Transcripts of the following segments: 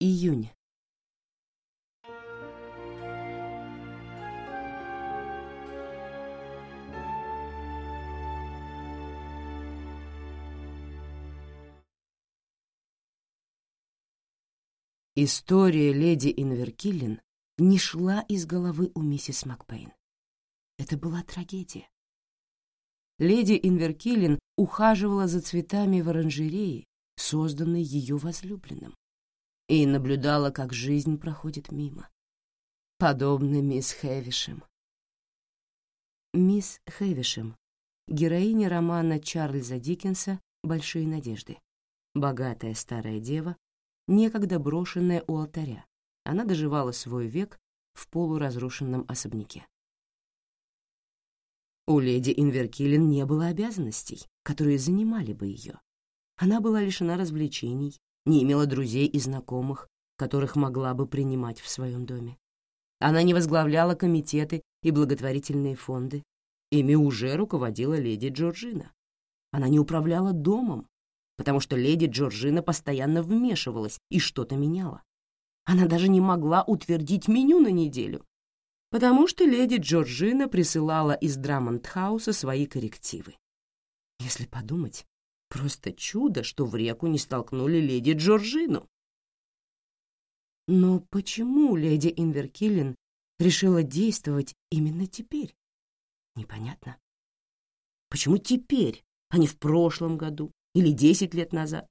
Июнь. История леди Инверкиллен не шла из головы у миссис Макпейн. Это была трагедия. Леди Инверкиллен ухаживала за цветами в оранжерее, созданной ее возлюбленным, и наблюдала, как жизнь проходит мимо. Подобно мисс Хэвишем. Мисс Хэвишем — героиня романа Чарльза Диккенса «Большие надежды». Богатая старая дева, некогда брошенная у алтаря. Она доживала свой век в полуразрушенном особняке. У леди Инверкилен не было обязанностей, которые занимали бы ее. Она была лишена развлечений, не имела друзей и знакомых, которых могла бы принимать в своем доме. Она не возглавляла комитеты и благотворительные фонды. Ими уже руководила леди Джорджина. Она не управляла домом, потому что леди Джорджина постоянно вмешивалась и что-то меняла. Она даже не могла утвердить меню на неделю, потому что леди Джорджина присылала из Драмонт-хауса свои коррективы. Если подумать, просто чудо, что в реку не столкнули леди Джорджину. Но почему леди Инверкиллен решила действовать именно теперь? Непонятно. Почему теперь, а не в прошлом году или десять лет назад?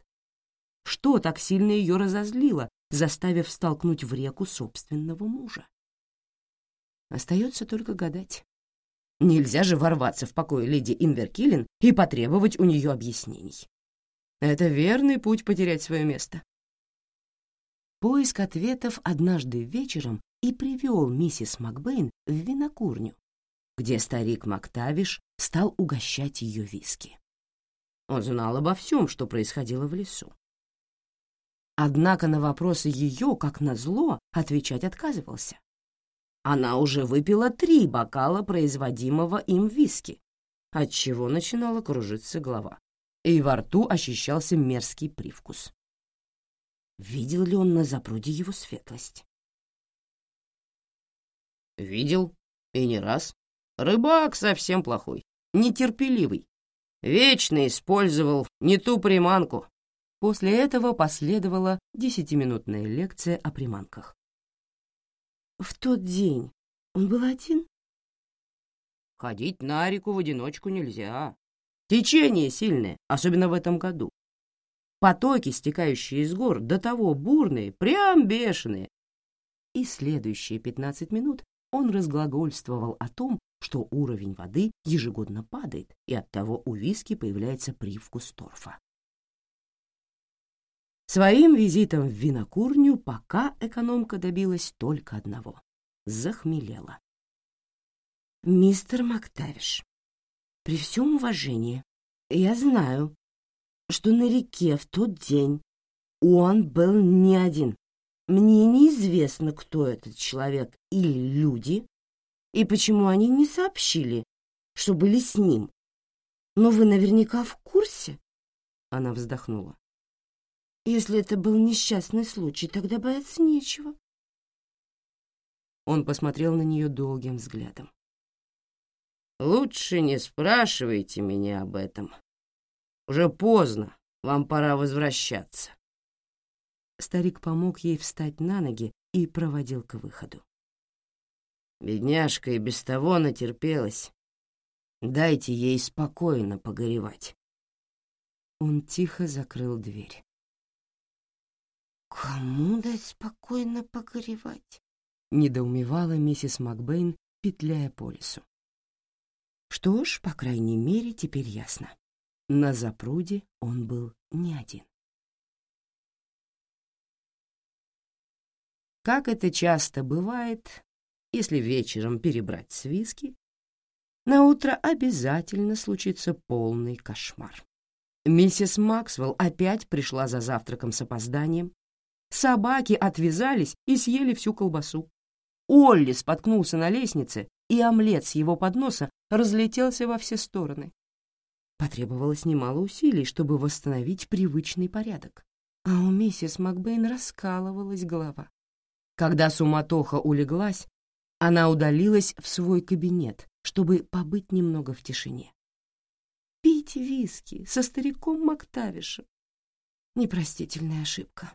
Что так сильно ее разозлило, заставив столкнуть в реку собственного мужа? Остается только гадать. Нельзя же ворваться в покой леди Инверкиллен и потребовать у нее объяснений. Это верный путь потерять свое место. Поиск ответов однажды вечером и привел миссис Макбейн в винокурню, где старик Мактавиш стал угощать ее виски. Он знал обо всем, что происходило в лесу. Однако на вопросы ее, как назло, отвечать отказывался она уже выпила три бокала производимого им виски, отчего начинала кружиться голова, и во рту ощущался мерзкий привкус. Видел ли он на запруде его светлость? Видел, и не раз. Рыбак совсем плохой, нетерпеливый. Вечно использовал не ту приманку. После этого последовала десятиминутная лекция о приманках. В тот день он был один? Ходить на реку в одиночку нельзя. Течение сильное, особенно в этом году. Потоки, стекающие из гор, до того бурные, прям бешеные. И следующие пятнадцать минут он разглагольствовал о том, что уровень воды ежегодно падает, и оттого у виски появляется привкус торфа. Своим визитом в винокурню пока экономка добилась только одного — захмелела. «Мистер Мактавиш, при всем уважении, я знаю, что на реке в тот день он был не один. Мне неизвестно, кто этот человек или люди, и почему они не сообщили, что были с ним. Но вы наверняка в курсе?» Она вздохнула. Если это был несчастный случай, тогда бояться нечего. Он посмотрел на нее долгим взглядом. «Лучше не спрашивайте меня об этом. Уже поздно, вам пора возвращаться». Старик помог ей встать на ноги и проводил к выходу. Бедняжка и без того натерпелась. Дайте ей спокойно погоревать. Он тихо закрыл дверь. «Кому дать спокойно погоревать?» — недоумевала миссис Макбейн, петляя по лесу. Что ж, по крайней мере, теперь ясно. На запруде он был не один. Как это часто бывает, если вечером перебрать с виски, на утро обязательно случится полный кошмар. Миссис Максвелл опять пришла за завтраком с опозданием, Собаки отвязались и съели всю колбасу. Олли споткнулся на лестнице, и омлет с его подноса разлетелся во все стороны. Потребовалось немало усилий, чтобы восстановить привычный порядок. а у миссис Макбейн раскалывалась голова. Когда суматоха улеглась, она удалилась в свой кабинет, чтобы побыть немного в тишине. Пить виски со стариком Мактавишем. Непростительная ошибка.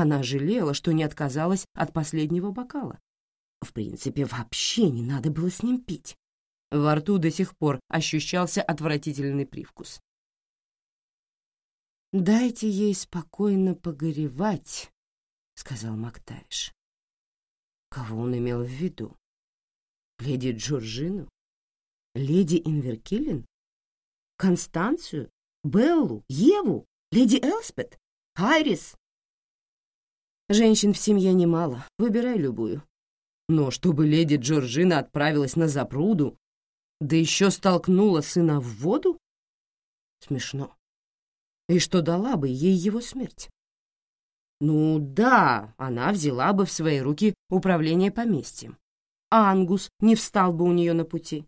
Она жалела, что не отказалась от последнего бокала. В принципе, вообще не надо было с ним пить. Во рту до сих пор ощущался отвратительный привкус. «Дайте ей спокойно погоревать», — сказал Мактавиш. Кого он имел в виду? Леди Джорджину? Леди Инверкиллин? Констанцию? Беллу? Еву? Леди Элспет? Айрис? Женщин в семье немало, выбирай любую. Но чтобы леди Джорджина отправилась на запруду, да еще столкнула сына в воду? Смешно. И что дала бы ей его смерть? Ну да, она взяла бы в свои руки управление поместьем. А Ангус не встал бы у нее на пути.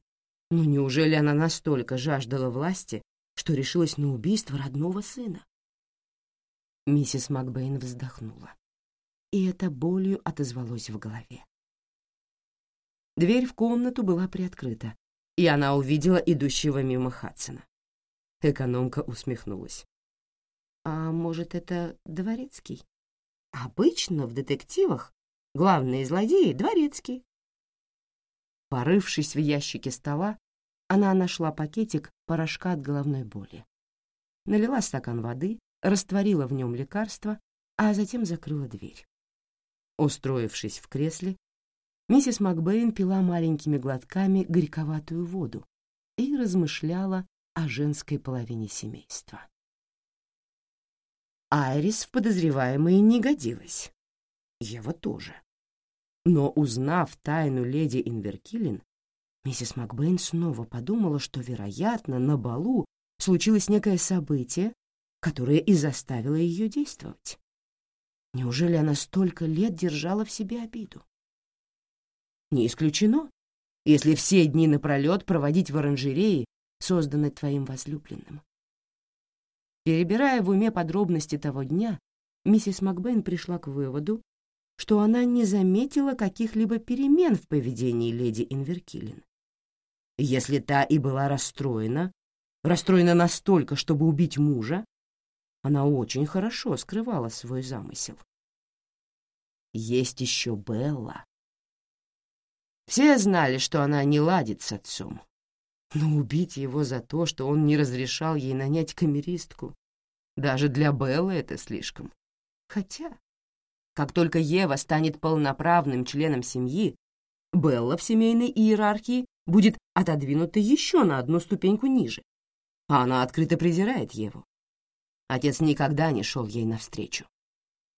Но неужели она настолько жаждала власти, что решилась на убийство родного сына? Миссис Макбейн вздохнула, и это болью отозвалось в голове. Дверь в комнату была приоткрыта, и она увидела идущего мимо Хадсона. Экономка усмехнулась. «А может, это дворецкий?» Обычно в детективах главные злодеи — дворецкий. Порывшись в ящике стола, она нашла пакетик порошка от головной боли. Налила стакан воды, растворила в нем лекарство, а затем закрыла дверь. Устроившись в кресле, миссис Макбейн пила маленькими глотками горьковатую воду и размышляла о женской половине семейства. Айрис в подозреваемые не годилась. Ева тоже. Но, узнав тайну леди Инверкилин, миссис Макбейн снова подумала, что, вероятно, на балу случилось некое событие, которое и заставило ее действовать. Неужели она столько лет держала в себе обиду? Не исключено, если все дни напролет проводить в оранжерее, созданной твоим возлюбленным. Перебирая в уме подробности того дня, миссис Макбейн пришла к выводу, что она не заметила каких-либо перемен в поведении леди Инверкилин. Если та и была расстроена, расстроена настолько, чтобы убить мужа, она очень хорошо скрывала свой замысел. Есть еще Белла. Все знали, что она не ладит с отцом, но убить его за то, что он не разрешал ей нанять камеристку, даже для Беллы это слишком. Хотя, как только Ева станет полноправным членом семьи, Белла в семейной иерархии будет отодвинута еще на одну ступеньку ниже, а она открыто презирает Еву. Отец никогда не шел ей навстречу.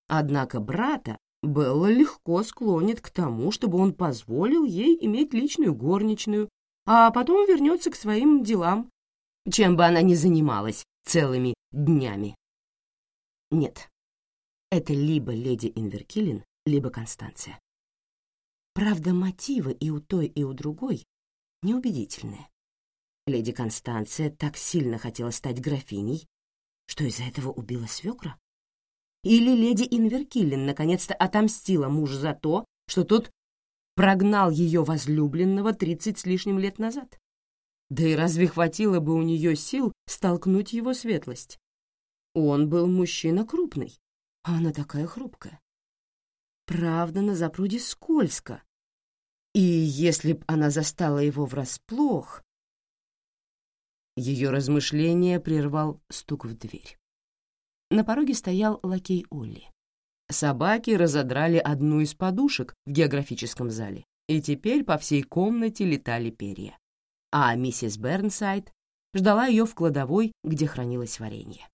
Однако брата Белла легко склонит к тому, чтобы он позволил ей иметь личную горничную а потом вернется к своим делам, чем бы она ни занималась целыми днями. Нет, это либо леди Инверкилин, либо Констанция. Правда, мотивы и у той, и у другой неубедительные. Леди Констанция так сильно хотела стать графиней, что из-за этого убила свекра? Или леди Инверкиллин наконец-то отомстила мужу за то, что тот прогнал ее возлюбленного тридцать с лишним лет назад. Да и разве хватило бы у нее сил столкнуть его светлость? Он был мужчина крупный, а она такая хрупкая. Правда, на запруде скользко. И если б она застала его врасплох... Ее размышление прервал стук в дверь. На пороге стоял лакей Олли. Собаки разодрали одну из подушек в географическом зале, и теперь по всей комнате летали перья. А миссис Бернсайд ждала ее в кладовой, где хранилось варенье.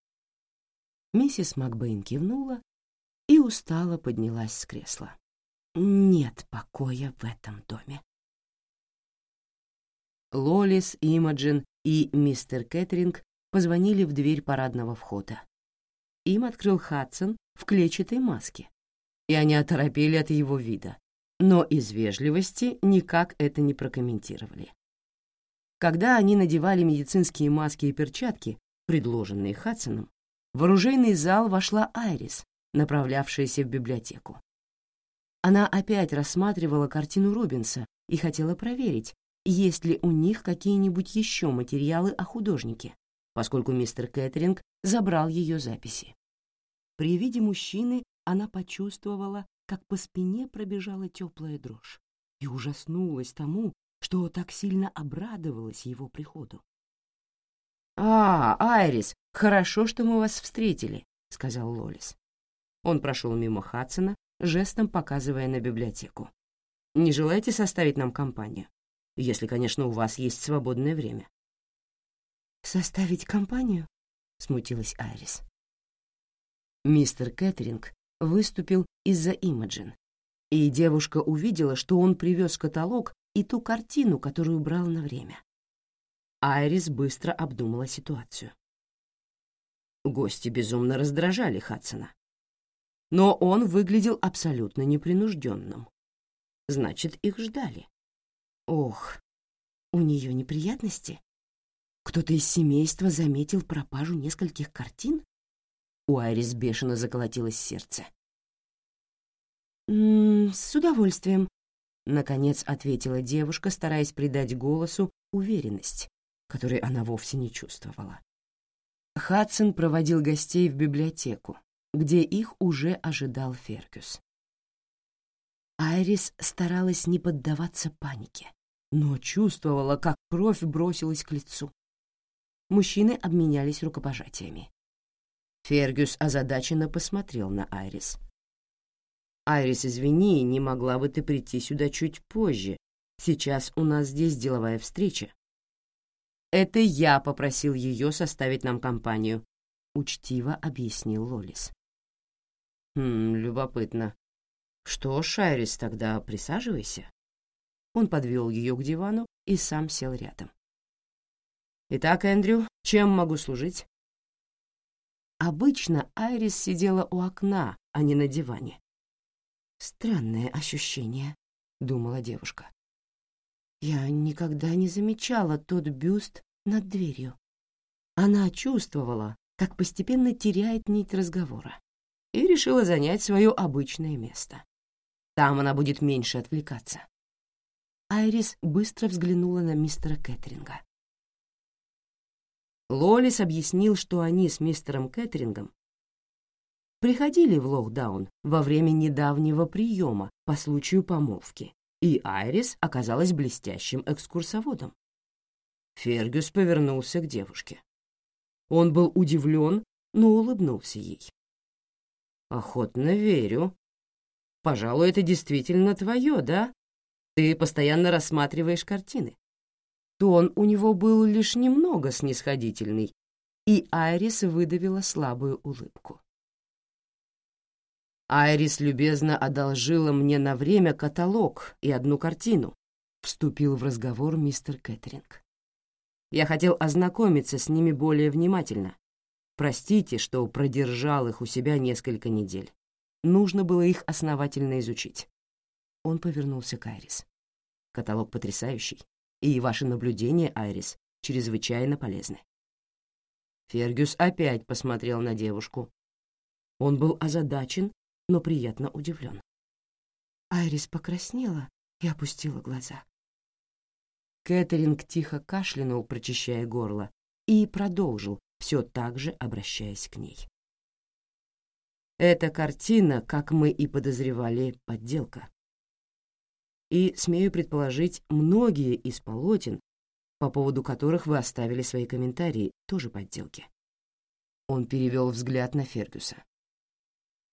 Миссис Макбейн кивнула и устало поднялась с кресла. Нет покоя в этом доме. Лолис, Имаджин и мистер Кэтринг позвонили в дверь парадного входа. Им открыл Хадсон в клетчатой маске, и они оторопели от его вида, но из вежливости никак это не прокомментировали. Когда они надевали медицинские маски и перчатки, предложенные Хадсоном, в оружейный зал вошла Айрис, направлявшаяся в библиотеку. Она опять рассматривала картину Рубенса и хотела проверить, есть ли у них какие-нибудь еще материалы о художнике, поскольку мистер Кэтринг забрал ее записи. При виде мужчины она почувствовала, как по спине пробежала теплая дрожь, и ужаснулась тому, что так сильно обрадовалась его приходу. «А, Айрис, хорошо, что мы вас встретили», — сказал Лолис. Он прошел мимо Хадсона, жестом показывая на библиотеку. «Не желаете составить нам компанию? Если, конечно, у вас есть свободное время». «Составить компанию?» — смутилась Айрис. Мистер Кэтринг выступил из-за Имаджин, и девушка увидела, что он привез каталог и ту картину, которую брал на время. Айрис быстро обдумала ситуацию. Гости безумно раздражали Хадсона. Но он выглядел абсолютно непринужденным. Значит, их ждали. Ох, у нее неприятности? Кто-то из семейства заметил пропажу нескольких картин? У Айрис бешено заколотилось сердце. «М -м, «С удовольствием», — наконец ответила девушка, стараясь придать голосу уверенность, которой она вовсе не чувствовала. Хадсон проводил гостей в библиотеку, где их уже ожидал Фергюс. Айрис старалась не поддаваться панике, но чувствовала, как кровь бросилась к лицу. Мужчины обменялись рукопожатиями. Фергюс озадаченно посмотрел на Айрис. «Айрис, извини, не могла бы ты прийти сюда чуть позже. Сейчас у нас здесь деловая встреча». «Это я попросил ее составить нам компанию», — учтиво объяснил Лолис. «Хм, любопытно. Что ж, Айрис, тогда присаживайся». Он подвел ее к дивану и сам сел рядом. «Итак, Эндрю, чем могу служить?» Обычно Айрис сидела у окна, а не на диване. «Странное ощущение», — думала девушка. Я никогда не замечала тот бюст над дверью. Она чувствовала, как постепенно теряет нить разговора, и решила занять свое обычное место. Там она будет меньше отвлекаться. Айрис быстро взглянула на мистера Кэтринга. Лолис объяснил, что они с мистером Кэтрингом приходили в Лохдаун во время недавнего приема по случаю помолвки и Айрис оказалась блестящим экскурсоводом. Фергюс повернулся к девушке. Он был удивлен, но улыбнулся ей. «Охотно верю. Пожалуй, это действительно твое, да? Ты постоянно рассматриваешь картины». Тон у него был лишь немного снисходительный, и Айрис выдавила слабую улыбку. Айрис любезно одолжила мне на время каталог и одну картину, вступил в разговор мистер Кэтринг. Я хотел ознакомиться с ними более внимательно. Простите, что продержал их у себя несколько недель. Нужно было их основательно изучить. Он повернулся к Айрис. Каталог потрясающий, и ваши наблюдения, Айрис, чрезвычайно полезны. Фергюс опять посмотрел на девушку. Он был озадачен но приятно удивлен. Айрис покраснела и опустила глаза. Кэтеринг тихо кашлянул, прочищая горло, и продолжил, все так же обращаясь к ней. Эта картина, как мы и подозревали, подделка. И, смею предположить, многие из полотен, по поводу которых вы оставили свои комментарии, тоже подделки. Он перевел взгляд на Фергюса.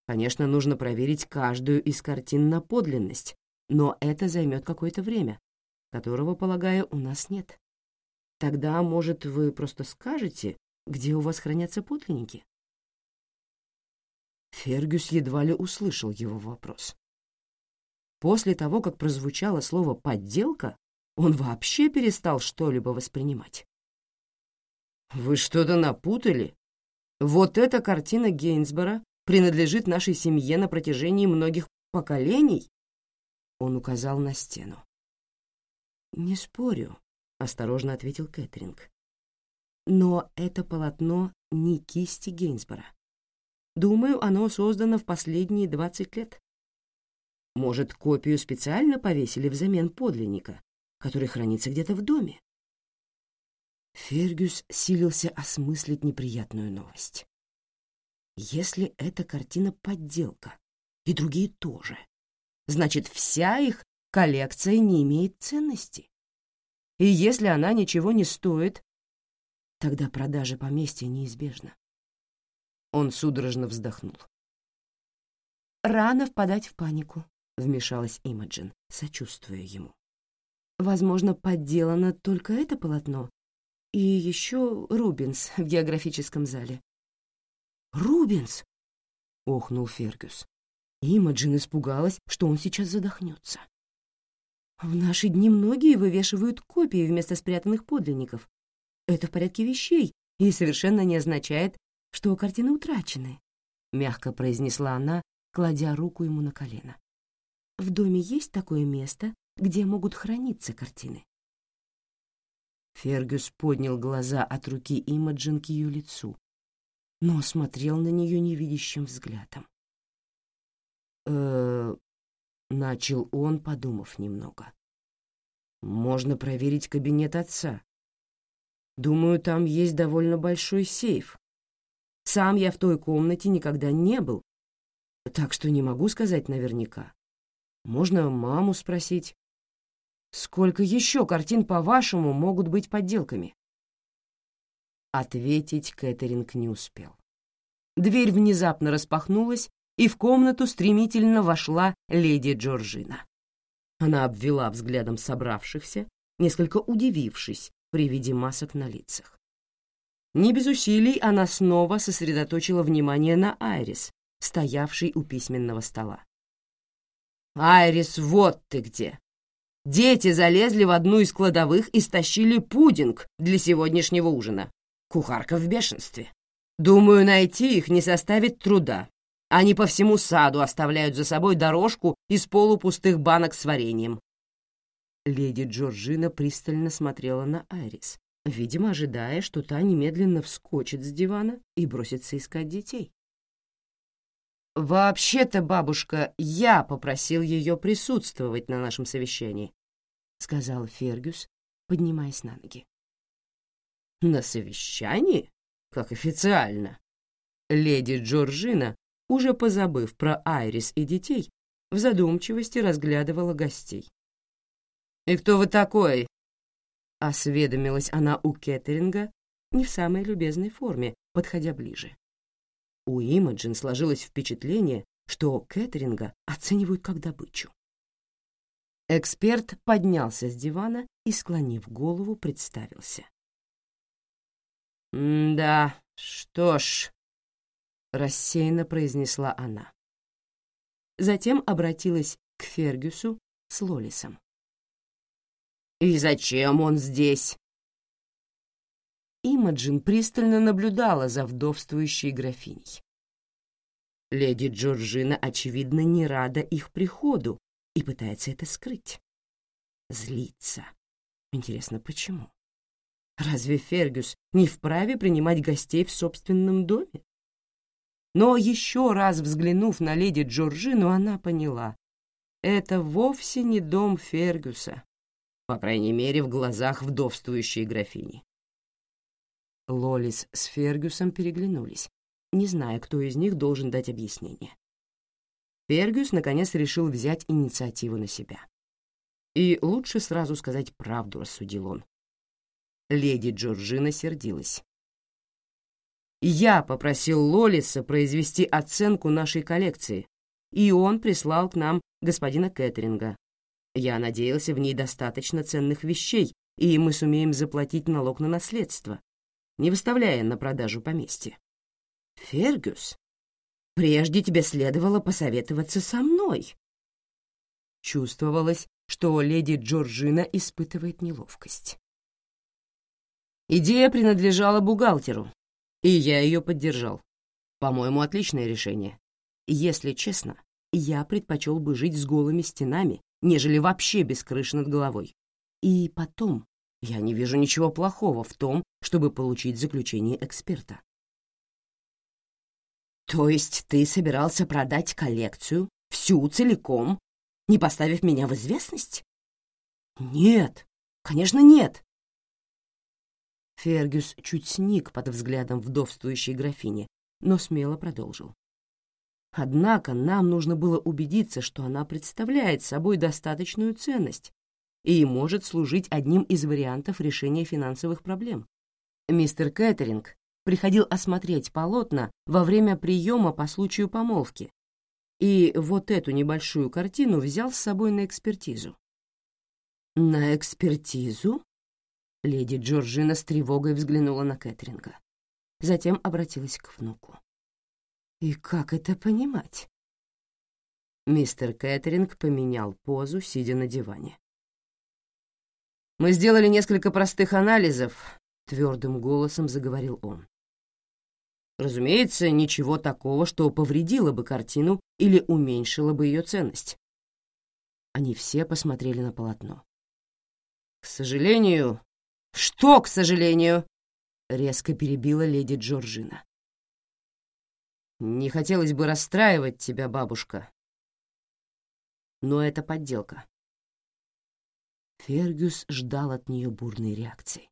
Конечно, нужно проверить каждую из картин на подлинность, но это займет какое-то время, которого, полагаю, у нас нет. Тогда, может, вы просто скажете, где у вас хранятся подлинники? Фергюс едва ли услышал его вопрос. После того, как прозвучало слово «подделка», он вообще перестал что-либо воспринимать. «Вы что-то напутали? Вот эта картина Гейнсбора принадлежит нашей семье на протяжении многих поколений?» Он указал на стену. «Не спорю», — осторожно ответил Кэтринг. Но это полотно не кисти Гейнсбора. Думаю, оно создано в последние двадцать лет. Может, копию специально повесили взамен подлинника, который хранится где-то в доме? Фергюс силился осмыслить неприятную новость. Если эта картина подделка, и другие тоже, значит, вся их коллекция не имеет ценности. И если она ничего не стоит, тогда продажа поместья неизбежна. Он судорожно вздохнул. «Рано впадать в панику», — вмешалась Имаджин, сочувствуя ему. «Возможно, подделано только это полотно и еще Рубинс в географическом зале». «Рубинс!» — охнул Фергюс. Имаджин испугалась, что он сейчас задохнется. В наши дни многие вывешивают копии вместо спрятанных подлинников. Это в порядке вещей и совершенно не означает, что картины утрачены, — мягко произнесла она, кладя руку ему на колено. В доме есть такое место, где могут храниться картины. Фергюс поднял глаза от руки Имаджин к ее лицу, но смотрел на нее невидящим взглядом. э начал он, подумав немного. Можно проверить кабинет отца. Думаю, там есть довольно большой сейф. Сам я в той комнате никогда не был, так что не могу сказать наверняка. Можно маму спросить. Сколько еще картин, по-вашему, могут быть подделками? Ответить Кэтеринг не успел. Дверь внезапно распахнулась, и в комнату стремительно вошла леди Джорджина. Она обвела взглядом собравшихся, несколько удивившись при виде масок на лицах. Не без усилий она снова сосредоточила внимание на Айрис, стоявшей у письменного стола. «Айрис, вот ты где!» Дети залезли в одну из кладовых и стащили пудинг для сегодняшнего ужина. Кухарка в бешенстве. Думаю, найти их не составит труда. Они по всему саду оставляют за собой дорожку из полупустых банок с вареньем. Леди Джорджина пристально смотрела на Айрис, видимо, ожидая, что та немедленно вскочит с дивана и бросится искать детей. «Вообще-то, бабушка, я попросил ее присутствовать на нашем совещании», — сказал Фергюс, поднимаясь на ноги. «На совещании? Как официально?» Леди Джорджина уже позабыв про Айрис и детей, в задумчивости разглядывала гостей. «И кто вы такой?» — осведомилась она у Кеттеринга не в самой любезной форме, подходя ближе. У Имаджин сложилось впечатление, что Кеттеринга оценивают как добычу. Эксперт поднялся с дивана и, склонив голову, представился. «Да, что ж, рассеянно произнесла она. Затем обратилась к Фергюсу с Лолисом. «И зачем он здесь?» Имаджин пристально наблюдала за вдовствующей графиней. Леди Джорджина, очевидно, не рада их приходу и пытается это скрыть. Злится. Интересно, почему? Разве Фергюс не вправе принимать гостей в собственном доме? Но еще раз взглянув на леди Джорджину, она поняла. Это вовсе не дом Фергюса, по крайней мере, в глазах вдовствующей графини. Лолис с Фергюсом переглянулись, не зная, кто из них должен дать объяснение. Фергюс, наконец, решил взять инициативу на себя. И лучше сразу сказать правду, рассудил он. Леди Джорджина сердилась. Я попросил Лолиса произвести оценку нашей коллекции, и он прислал к нам господина Кэтринга. Я надеялся, в ней достаточно ценных вещей, и мы сумеем заплатить налог на наследство, не выставляя на продажу поместья. Фергюс, прежде тебе следовало посоветоваться со мной. Чувствовалось, что леди Джорджина испытывает неловкость. Идея принадлежала бухгалтеру, и я ее поддержал. По-моему, отличное решение. Если честно, я предпочел бы жить с голыми стенами, нежели вообще без крыши над головой. И потом, Я не вижу ничего плохого в том, чтобы получить заключение эксперта. То есть ты собирался продать коллекцию, всю целиком, не поставив меня в известность? Нет, конечно, нет. Фергюс чуть сник под взглядом вдовствующей графини, но смело продолжил. Однако нам нужно было убедиться, что она представляет собой достаточную ценность и может служить одним из вариантов решения финансовых проблем. Мистер Кэтеринг приходил осмотреть полотна во время приема по случаю помолвки, и вот эту небольшую картину взял с собой на экспертизу. «На экспертизу?» Леди Джорджина с тревогой взглянула на Кэтринга. Затем обратилась к внуку. «И как это понимать?» Мистер Кэтринг поменял позу, сидя на диване. «Мы сделали несколько простых анализов», — твердым голосом заговорил он. «Разумеется, ничего такого, что повредило бы картину или уменьшило бы ее ценность». Они все посмотрели на полотно. «К сожалению, «Что, к сожалению?» — резко перебила леди Джорджина. «Не хотелось бы расстраивать тебя, бабушка, но это подделка». Фергюс ждал от нее бурной реакции.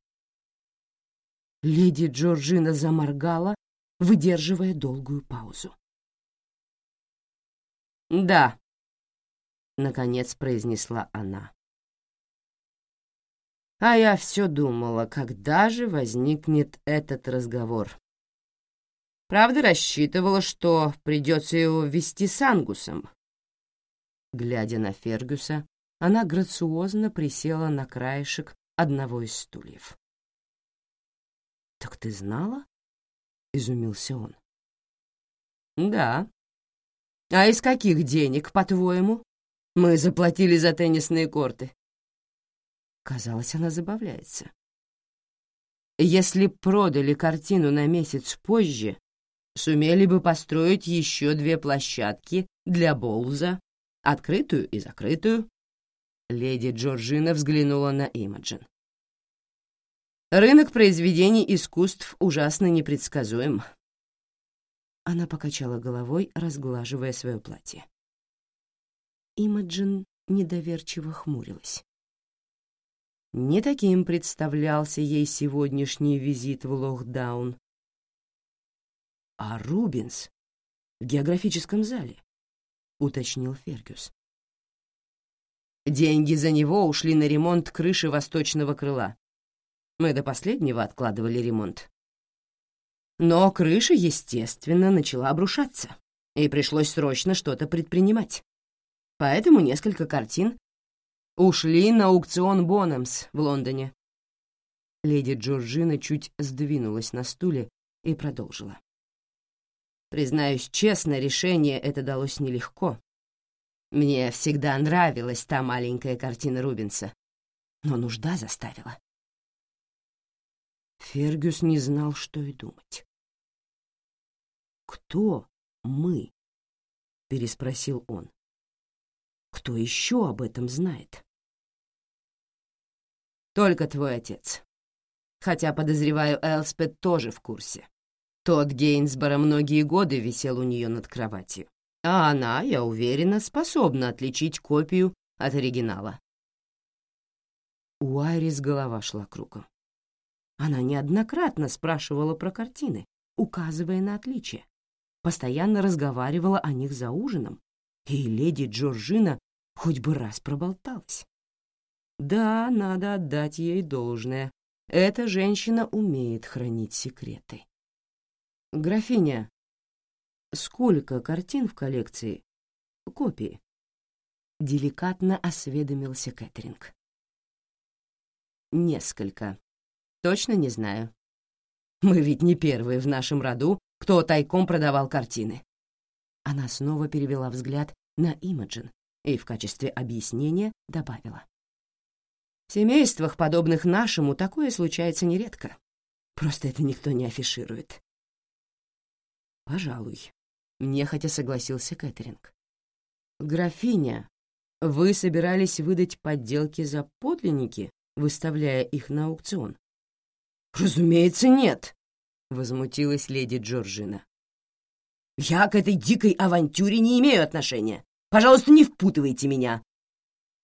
Леди Джорджина заморгала, выдерживая долгую паузу. «Да», — наконец произнесла она. А я все думала, когда же возникнет этот разговор. Правда, рассчитывала, что придется его вести с Ангусом. Глядя на Фергюса, она грациозно присела на краешек одного из стульев. «Так ты знала?» — изумился он. «Да. А из каких денег, по-твоему, мы заплатили за теннисные корты?» Казалось, она забавляется. Если продали картину на месяц позже, сумели бы построить еще две площадки для Боулза, открытую и закрытую. Леди Джорджина взглянула на Имаджин. Рынок произведений искусств ужасно непредсказуем. Она покачала головой, разглаживая свое платье. Имаджин недоверчиво хмурилась. Не таким представлялся ей сегодняшний визит в Лохдаун. «А Рубинс в географическом зале», — уточнил Фергюс. «Деньги за него ушли на ремонт крыши восточного крыла. Мы до последнего откладывали ремонт. Но крыша, естественно, начала обрушаться, и пришлось срочно что-то предпринимать. Поэтому несколько картин ушли на аукцион Бонемс в Лондоне». Леди Джорджина чуть сдвинулась на стуле и продолжила. Признаюсь честно, решение это далось нелегко. Мне всегда нравилась та маленькая картина Рубенса, но нужда заставила. Фергюс не знал, что и думать. «Кто мы?» — переспросил он. Кто еще об этом знает? Только твой отец. Хотя, подозреваю, Элспет тоже в курсе. Тот Гейнсборо многие годы висел у нее над кроватью. А она, я уверена, способна отличить копию от оригинала. У Айрис голова шла кругом. Она неоднократно спрашивала про картины, указывая на отличия. Постоянно разговаривала о них за ужином, и леди Джорджина хоть бы раз проболталась. Да, надо отдать ей должное. Эта женщина умеет хранить секреты. Графиня, сколько картин в коллекции? Копии. Деликатно осведомился Кэтринг. Несколько. Точно не знаю. Мы ведь не первые в нашем роду, кто тайком продавал картины. Она снова перевела взгляд на Имаджин и в качестве объяснения добавила. В семействах, подобных нашему, такое случается нередко. Просто это никто не афиширует. «Пожалуй», — нехотя согласился Кэтеринг. «Графиня, вы собирались выдать подделки за подлинники выставляя их на аукцион. «Разумеется, нет», — возмутилась леди Джорджина. «Я к этой дикой авантюре не имею отношения. Пожалуйста, не впутывайте меня!»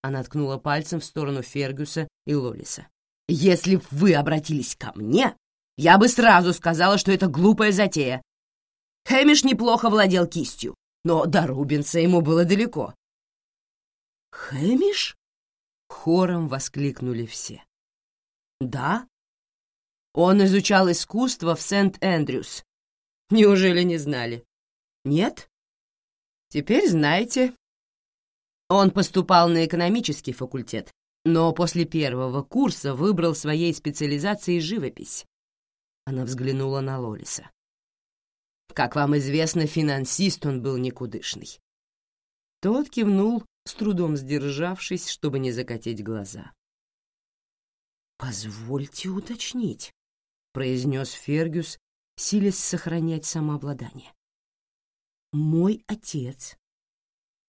Она ткнула пальцем в сторону Фергюса и Лолиса. «Если б вы обратились ко мне, я бы сразу сказала, что это глупая затея. Хэмиш неплохо владел кистью, но до Рубинса ему было далеко». «Хэмиш?» — хором воскликнули все. «Да, он изучал искусство в Сент-Эндрюс. Неужели не знали? Нет? Теперь знаете. Он поступал на экономический факультет, но после первого курса выбрал своей специализацией живопись. Она взглянула на Лолиса. Как вам известно, финансист он был никудышный. Тот кивнул, с трудом сдержавшись, чтобы не закатить глаза. «Позвольте уточнить», — произнес Фергюс, силясь сохранять самообладание. «Мой отец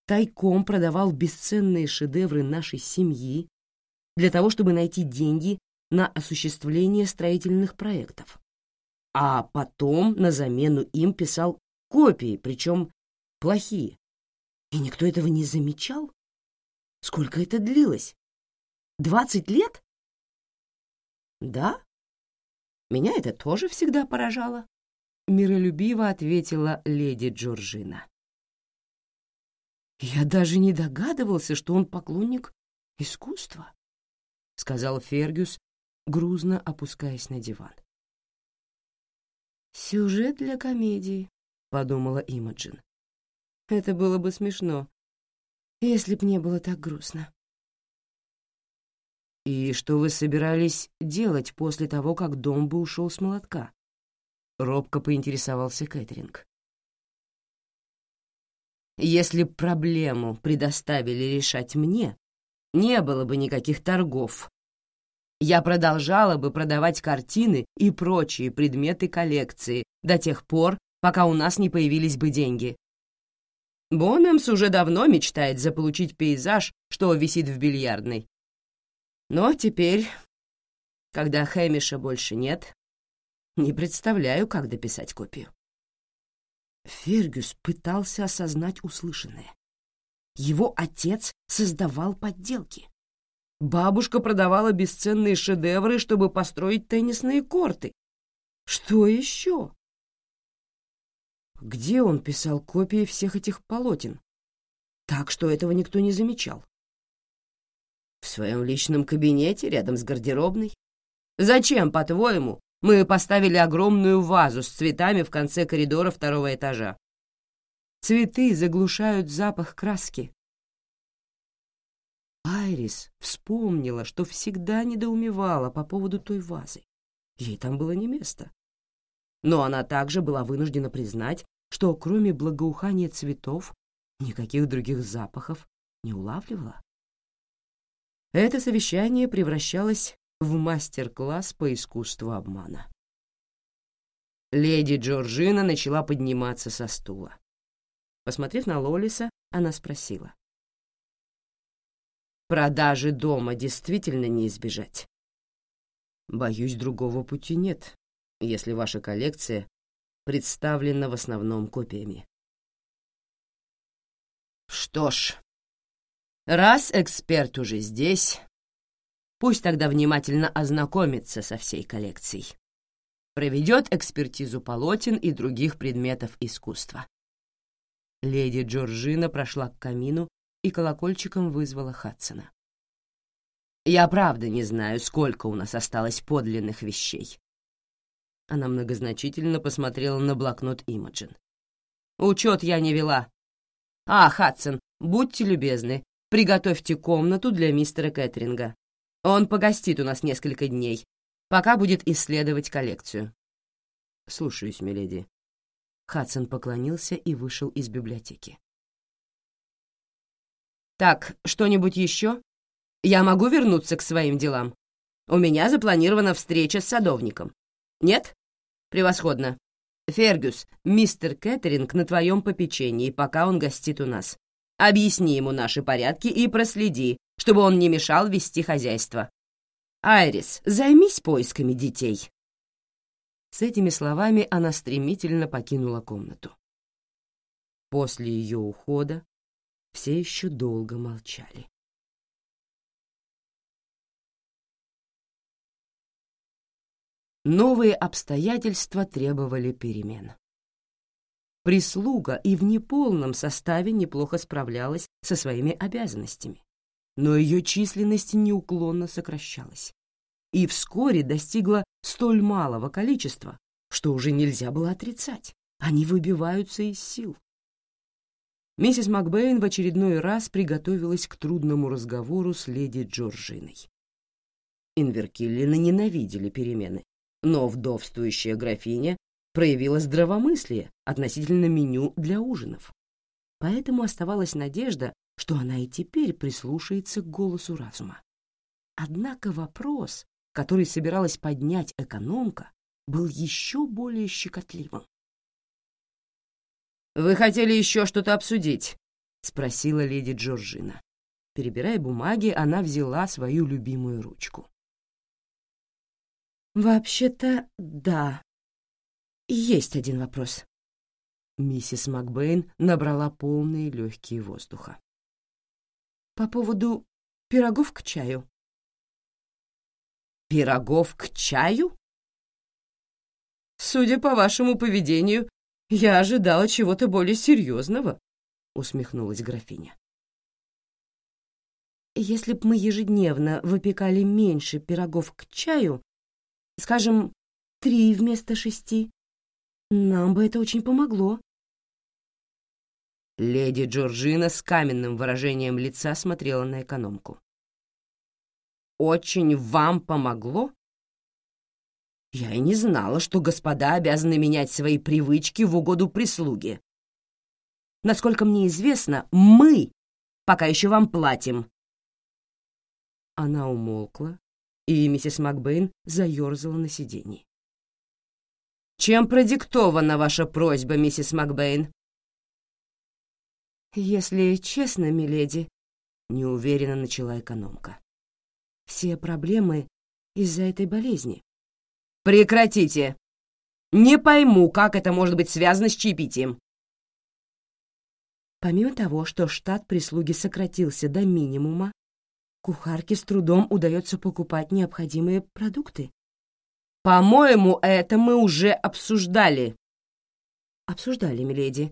тайком продавал бесценные шедевры нашей семьи для того, чтобы найти деньги на осуществление строительных проектов. А потом на замену им писал копии, причем плохие. И никто этого не замечал? Сколько это длилось? Двадцать лет? Да, меня это тоже всегда поражало», — миролюбиво ответила леди Джорджина. «Я даже не догадывался, что он поклонник искусства», — сказал Фергюс, грузно опускаясь на диван. «Сюжет для комедии», — подумала Имаджин. «Это было бы смешно, если б не было так грустно». «И что вы собирались делать после того, как дом бы ушел с молотка?» Робко поинтересовался Кэтринг. «Если б проблему предоставили решать мне, не было бы никаких торгов. Я продолжала бы продавать картины и прочие предметы коллекции до тех пор, пока у нас не появились бы деньги. Бонемс уже давно мечтает заполучить пейзаж, что висит в бильярдной, но теперь, когда Хэмиша больше нет, не представляю, как дописать копию. Фергюс пытался осознать услышанное. Его отец создавал подделки. Бабушка продавала бесценные шедевры, чтобы построить теннисные корты. Что еще? Где он писал копии всех этих полотен? Так что этого никто не замечал. В своем личном кабинете рядом с гардеробной? Зачем, по-твоему, мы поставили огромную вазу с цветами в конце коридора второго этажа? Цветы заглушают запах краски. Айрис вспомнила, что всегда недоумевала по поводу той вазы. Ей там было не место. Но она также была вынуждена признать, что кроме благоухания цветов никаких других запахов не улавливала. Это совещание превращалось в мастер-класс по искусству обмана. Леди Джорджина начала подниматься со стула. Посмотрев на Лолиса, она спросила. «Продажи дома действительно не избежать?» «Боюсь, другого пути нет, если ваша коллекция представлена в основном копиями». «Что ж, Раз эксперт уже здесь, пусть тогда внимательно ознакомится со всей коллекцией. Проведет экспертизу полотен и других предметов искусства. Леди Джорджина прошла к камину и колокольчиком вызвала Хадсона. «Я правда не знаю, сколько у нас осталось подлинных вещей». Она многозначительно посмотрела на блокнот Имаджин. «Учет я не вела. А, Хадсон, будьте любезны, приготовьте комнату для мистера Кэтринга. Он погостит у нас несколько дней, пока будет исследовать коллекцию». «Слушаюсь, миледи». Хадсон поклонился и вышел из библиотеки. «Так, что-нибудь еще? Я могу вернуться к своим делам? У меня запланирована встреча с садовником. Нет? Превосходно. Фергюс, мистер Кэтеринг на твоем попечении, пока он гостит у нас. Объясни ему наши порядки и проследи, чтобы он не мешал вести хозяйство. Айрис, займись поисками детей!» С этими словами она стремительно покинула комнату. После ее ухода все еще долго молчали. Новые обстоятельства требовали перемен. Прислуга и в неполном составе неплохо справлялась со своими обязанностями, но ее численность неуклонно сокращалась и вскоре достигла столь малого количества, что уже нельзя было отрицать. Они выбиваются из сил. Миссис Макбейн в очередной раз приготовилась к трудному разговору с леди Джорджиной. Инверкиллины ненавидели перемены, но вдовствующая графиня проявила здравомыслие относительно меню для ужинов. Поэтому оставалась надежда, что она и теперь прислушается к голосу разума. Однако вопрос, который собиралась поднять экономка, был еще более щекотливым. «Вы хотели еще что-то обсудить?» — спросила леди Джорджина. Перебирая бумаги, она взяла свою любимую ручку. «Вообще-то, да. Есть один вопрос». Миссис Макбейн набрала полные легкие воздуха. «По поводу пирогов к чаю». «Пирогов к чаю?» «Судя по вашему поведению, я ожидала чего-то более серьезного», — усмехнулась графиня. «Если б мы ежедневно выпекали меньше пирогов к чаю, скажем, три вместо шести, нам бы это очень помогло». Леди Джорджина с каменным выражением лица смотрела на экономку. «Очень вам помогло?» Я и не знала, что господа обязаны менять свои привычки в угоду прислуги. Насколько мне известно, мы пока еще вам платим. Она умолкла, и миссис Макбейн заерзала на сиденье. «Чем продиктована ваша просьба, миссис Макбейн?» «Если честно, миледи», — неуверенно начала экономка, — «все проблемы из-за этой болезни. Прекратите! Не пойму, как это может быть связано с чаепитием. Помимо того, что штат прислуги сократился до минимума, кухарке с трудом удается покупать необходимые продукты. По-моему, это мы уже обсуждали. Обсуждали, миледи.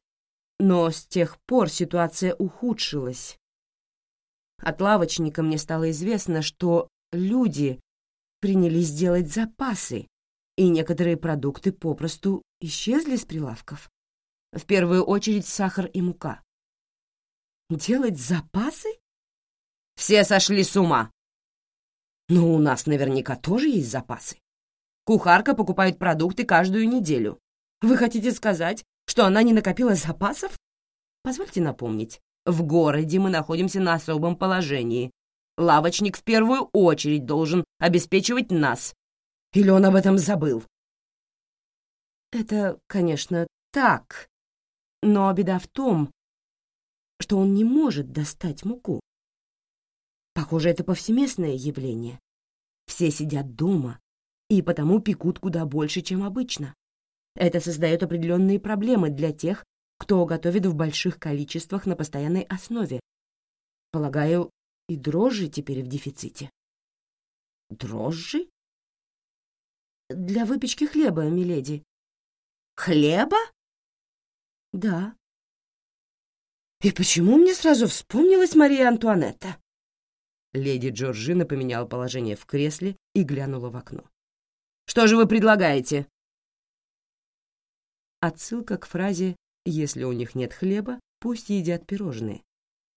Но с тех пор ситуация ухудшилась. От лавочника мне стало известно, что люди принялись делать запасы, и некоторые продукты попросту исчезли с прилавков. В первую очередь сахар и мука. Делать запасы? Все сошли с ума. Но у нас наверняка тоже есть запасы. Кухарка покупает продукты каждую неделю. Вы хотите сказать, что она не накопила запасов? Позвольте напомнить, в городе мы находимся на особом положении. Лавочник в первую очередь должен обеспечивать нас, или он об этом забыл? Это, конечно, так, но беда в том, что он не может достать муку. Похоже, это повсеместное явление. Все сидят дома и потому пекут куда больше, чем обычно. Это создает определенные проблемы для тех, кто готовит в больших количествах на постоянной основе. Полагаю, и дрожжи теперь в дефиците. Дрожжи? Для выпечки хлеба, миледи». «Хлеба?» «Да». «И почему мне сразу вспомнилась Мария Антуанетта?» Леди Джорджина поменяла положение в кресле и глянула в окно. «Что же вы предлагаете?» Отсылка к фразе «Если у них нет хлеба, пусть едят пирожные»,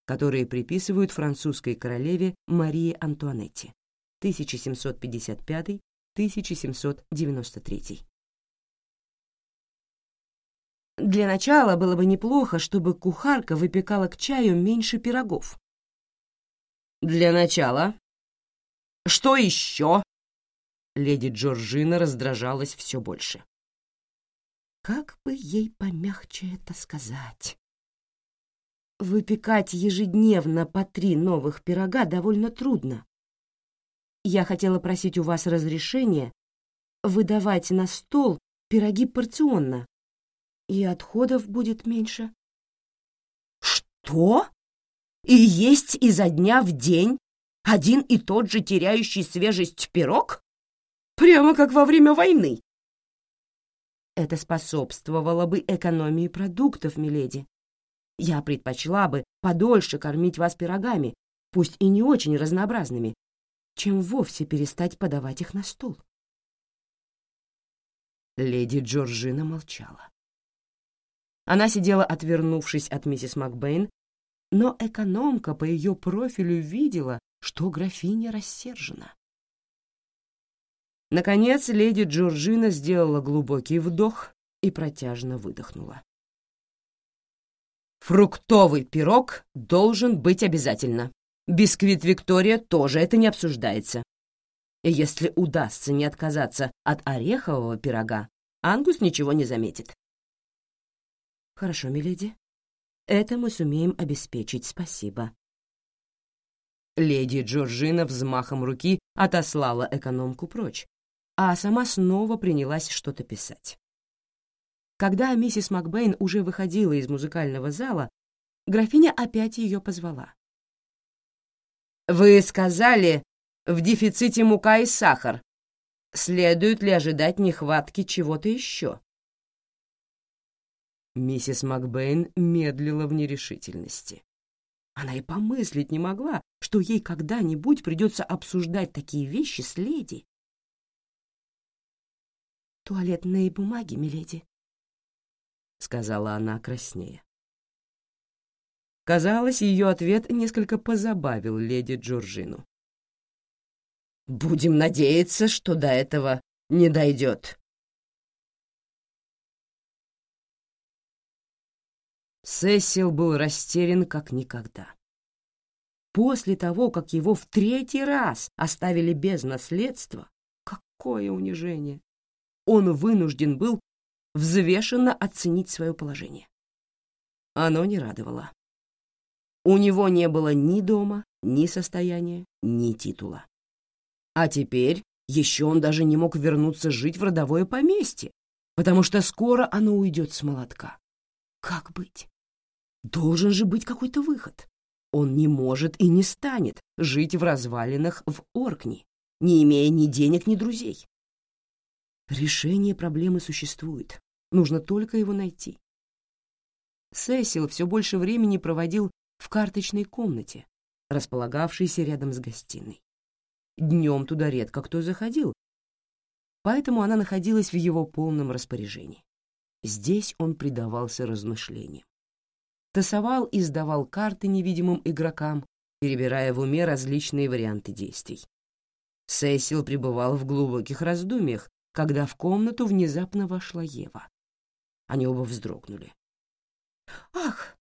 которые приписывают французской королеве Марии Антуанетте 1755 1793. Для начала было бы неплохо, чтобы кухарка выпекала к чаю меньше пирогов. Для начала? Что еще? Леди Джорджина раздражалась все больше. Как бы ей помягче это сказать? Выпекать ежедневно по три новых пирога довольно трудно. Я хотела просить у вас разрешения выдавать на стол пироги порционно, и отходов будет меньше. Что? И есть изо дня в день один и тот же теряющий свежесть пирог? Прямо как во время войны. Это способствовало бы экономии продуктов, миледи. Я предпочла бы подольше кормить вас пирогами, пусть и не очень разнообразными, чем вовсе перестать подавать их на стол. Леди Джорджина молчала. Она сидела, отвернувшись от миссис Макбейн, но экономка по ее профилю видела, что графиня рассержена. Наконец леди Джорджина сделала глубокий вдох и протяжно выдохнула. «Фруктовый пирог должен быть обязательно. Бисквит Виктория тоже это не обсуждается. Если удастся не отказаться от орехового пирога, Ангус ничего не заметит». «Хорошо, миледи. Это мы сумеем обеспечить, спасибо», Леди Джорджина взмахом руки отослала экономку прочь, а сама снова принялась что-то писать. Когда миссис Макбейн уже выходила из музыкального зала, графиня опять ее позвала. «Вы сказали, в дефиците мука и сахар. Следует ли ожидать нехватки чего-то еще?» Миссис Макбейн медлила в нерешительности. Она и помыслить не могла, что ей когда-нибудь придется обсуждать такие вещи с леди. «Туалетные бумаги, миледи», — сказала она краснее. Казалось, ее ответ несколько позабавил леди Джорджину. «Будем надеяться, что до этого не дойдет», Сесил был растерян как никогда. После того, как его в третий раз оставили без наследства, какое унижение! Он вынужден был взвешенно оценить свое положение. Оно не радовало. У него не было ни дома, ни состояния, ни титула. А теперь еще он даже не мог вернуться жить в родовое поместье, потому что скоро оно уйдет с молотка. Как быть? Должен же быть какой-то выход. Он не может и не станет жить в развалинах в Оркни, не имея ни денег, ни друзей. Решение проблемы существует, нужно только его найти. Сесил все больше времени проводил в карточной комнате, располагавшейся рядом с гостиной. Днем туда редко кто заходил, поэтому она находилась в его полном распоряжении. Здесь он предавался размышлениям тасовал и сдавал карты невидимым игрокам, перебирая в уме различные варианты действий. Сесил пребывал в глубоких раздумьях, когда в комнату внезапно вошла Ева. Они оба вздрогнули. «Ах!» —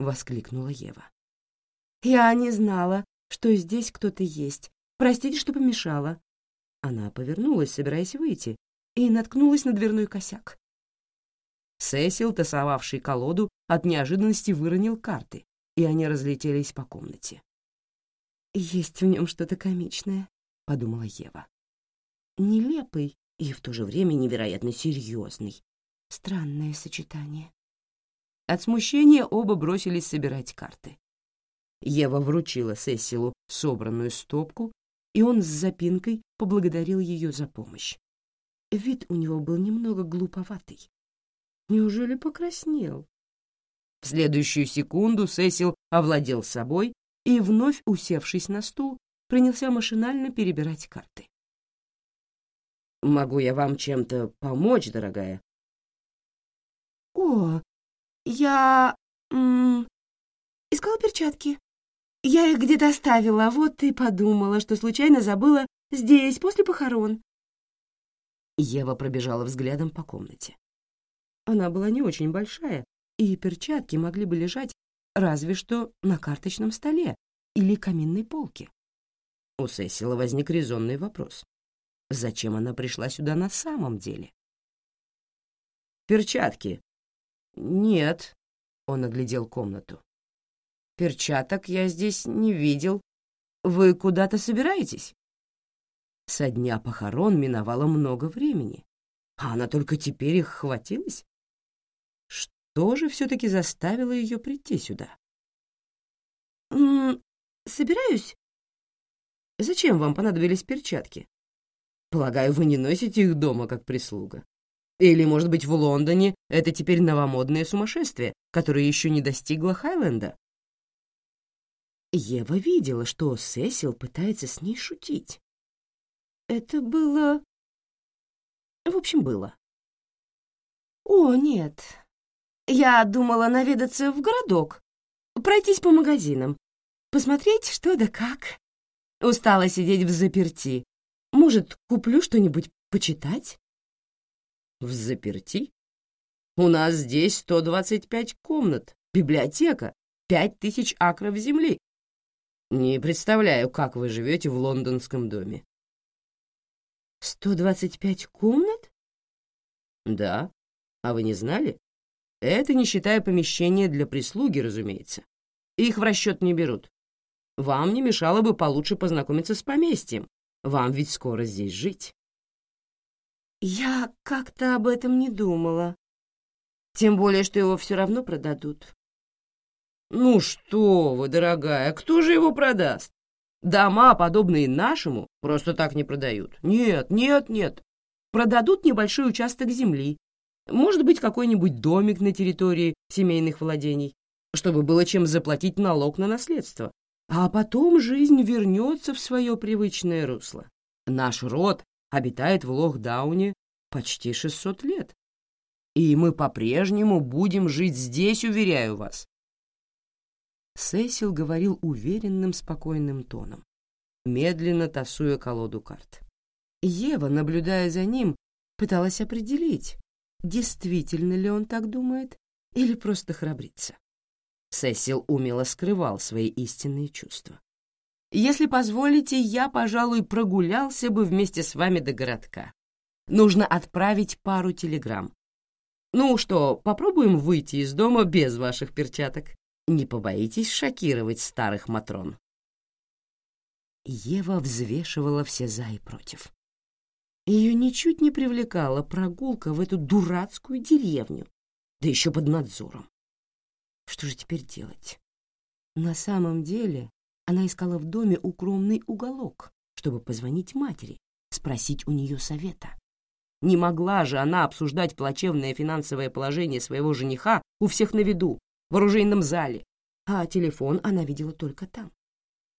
воскликнула Ева. «Я не знала, что здесь кто-то есть. Простите, что помешала». Она повернулась, собираясь выйти, и наткнулась на дверной косяк. Сесил, тасовавший колоду, от неожиданности выронил карты, и они разлетелись по комнате. «Есть в нем что-то комичное», — подумала Ева. «Нелепый и в то же время невероятно серьезный. Странное сочетание». От смущения оба бросились собирать карты. Ева вручила Сесилу собранную стопку, и он с запинкой поблагодарил ее за помощь. Вид у него был немного глуповатый. Неужели покраснел? В следующую секунду Сесил овладел собой и, вновь усевшись на стул, принялся машинально перебирать карты. «Могу я вам чем-то помочь, дорогая?» «О, я... М -м, искала перчатки. Я их где-то оставила, вот и подумала, что случайно забыла здесь, после похорон». Ева пробежала взглядом по комнате. Она была не очень большая, и перчатки могли бы лежать разве что на карточном столе или каминной полке. У Сесила возник резонный вопрос. Зачем она пришла сюда на самом деле? «Перчатки?» «Нет», — он оглядел комнату. «Перчаток я здесь не видел. Вы куда-то собираетесь?» Со дня похорон миновало много времени, а она только теперь их хватилась? Что же все-таки заставило ее прийти сюда? Собираюсь. Зачем вам понадобились перчатки? Полагаю, вы не носите их дома как прислуга. Или, может быть, в Лондоне это теперь новомодное сумасшествие, которое еще не достигло Хайленда? Ева видела, что Сесил пытается с ней шутить. Это было... В общем, было. О, нет. Я думала наведаться в городок, пройтись по магазинам, посмотреть, что да как. Устала сидеть в заперти. Может, куплю что-нибудь почитать? В заперти? У нас здесь 125 комнат, библиотека, 5000 акров земли. Не представляю, как вы живете в лондонском доме. 125 комнат? Да. А вы не знали? Это не считая помещения для прислуги, разумеется. Их в расчет не берут. Вам не мешало бы получше познакомиться с поместьем. Вам ведь скоро здесь жить. Я как-то об этом не думала. Тем более, что его все равно продадут. Ну что вы, дорогая, кто же его продаст? Дома, подобные нашему, просто так не продают. Нет, нет, нет. Продадут небольшой участок земли. Может быть, какой-нибудь домик на территории семейных владений, чтобы было чем заплатить налог на наследство. А потом жизнь вернется в свое привычное русло. Наш род обитает в Лохдауне почти 600 лет. И мы по-прежнему будем жить здесь, уверяю вас. Сесил говорил уверенным, спокойным тоном, медленно тасуя колоду карт. Ева, наблюдая за ним, пыталась определить, действительно ли он так думает или просто храбрится. Сесил умело скрывал свои истинные чувства. Если позволите, я, пожалуй, прогулялся бы вместе с вами до городка. Нужно отправить пару телеграмм. Ну что, попробуем выйти из дома без ваших перчаток? Не побоитесь шокировать старых Матрон?» Ева взвешивала все «за» и «против». Ее ничуть не привлекала прогулка в эту дурацкую деревню, да еще под надзором. Что же теперь делать? На самом деле она искала в доме укромный уголок, чтобы позвонить матери, спросить у нее совета. Не могла же она обсуждать плачевное финансовое положение своего жениха у всех на виду, в оружейном зале, а телефон она видела только там.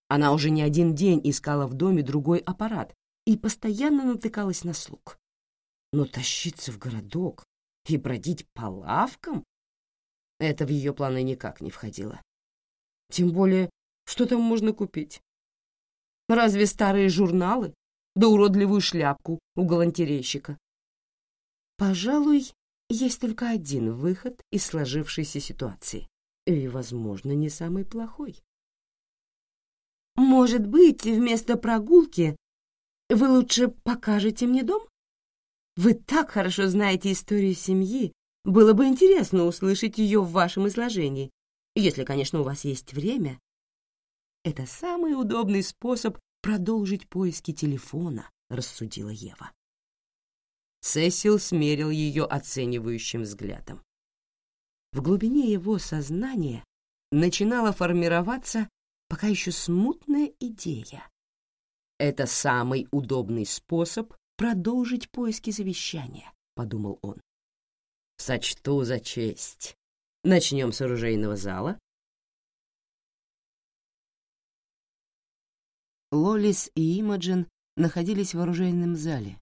Она уже не один день искала в доме другой аппарат и постоянно натыкалась на слуг. Но тащиться в городок и бродить по лавкам — это в ее планы никак не входило. Тем более что там можно купить? Разве старые журналы? Да уродливую шляпку у галантерейщика. Пожалуй, есть только один выход из сложившейся ситуации. И, возможно, не самый плохой. Может быть, вместо прогулки вы лучше покажете мне дом? Вы так хорошо знаете историю семьи, было бы интересно услышать ее в вашем изложении, если, конечно, у вас есть время это самый удобный способ продолжить поиски телефона, рассудила Ева. Сесил смерил ее оценивающим взглядом. В глубине его сознания начинала формироваться пока еще смутная идея. Это самый удобный способ продолжить поиски завещания, подумал он. Сочту за честь. Начнем с оружейного зала, Лолис и Имаджин находились в оружейном зале,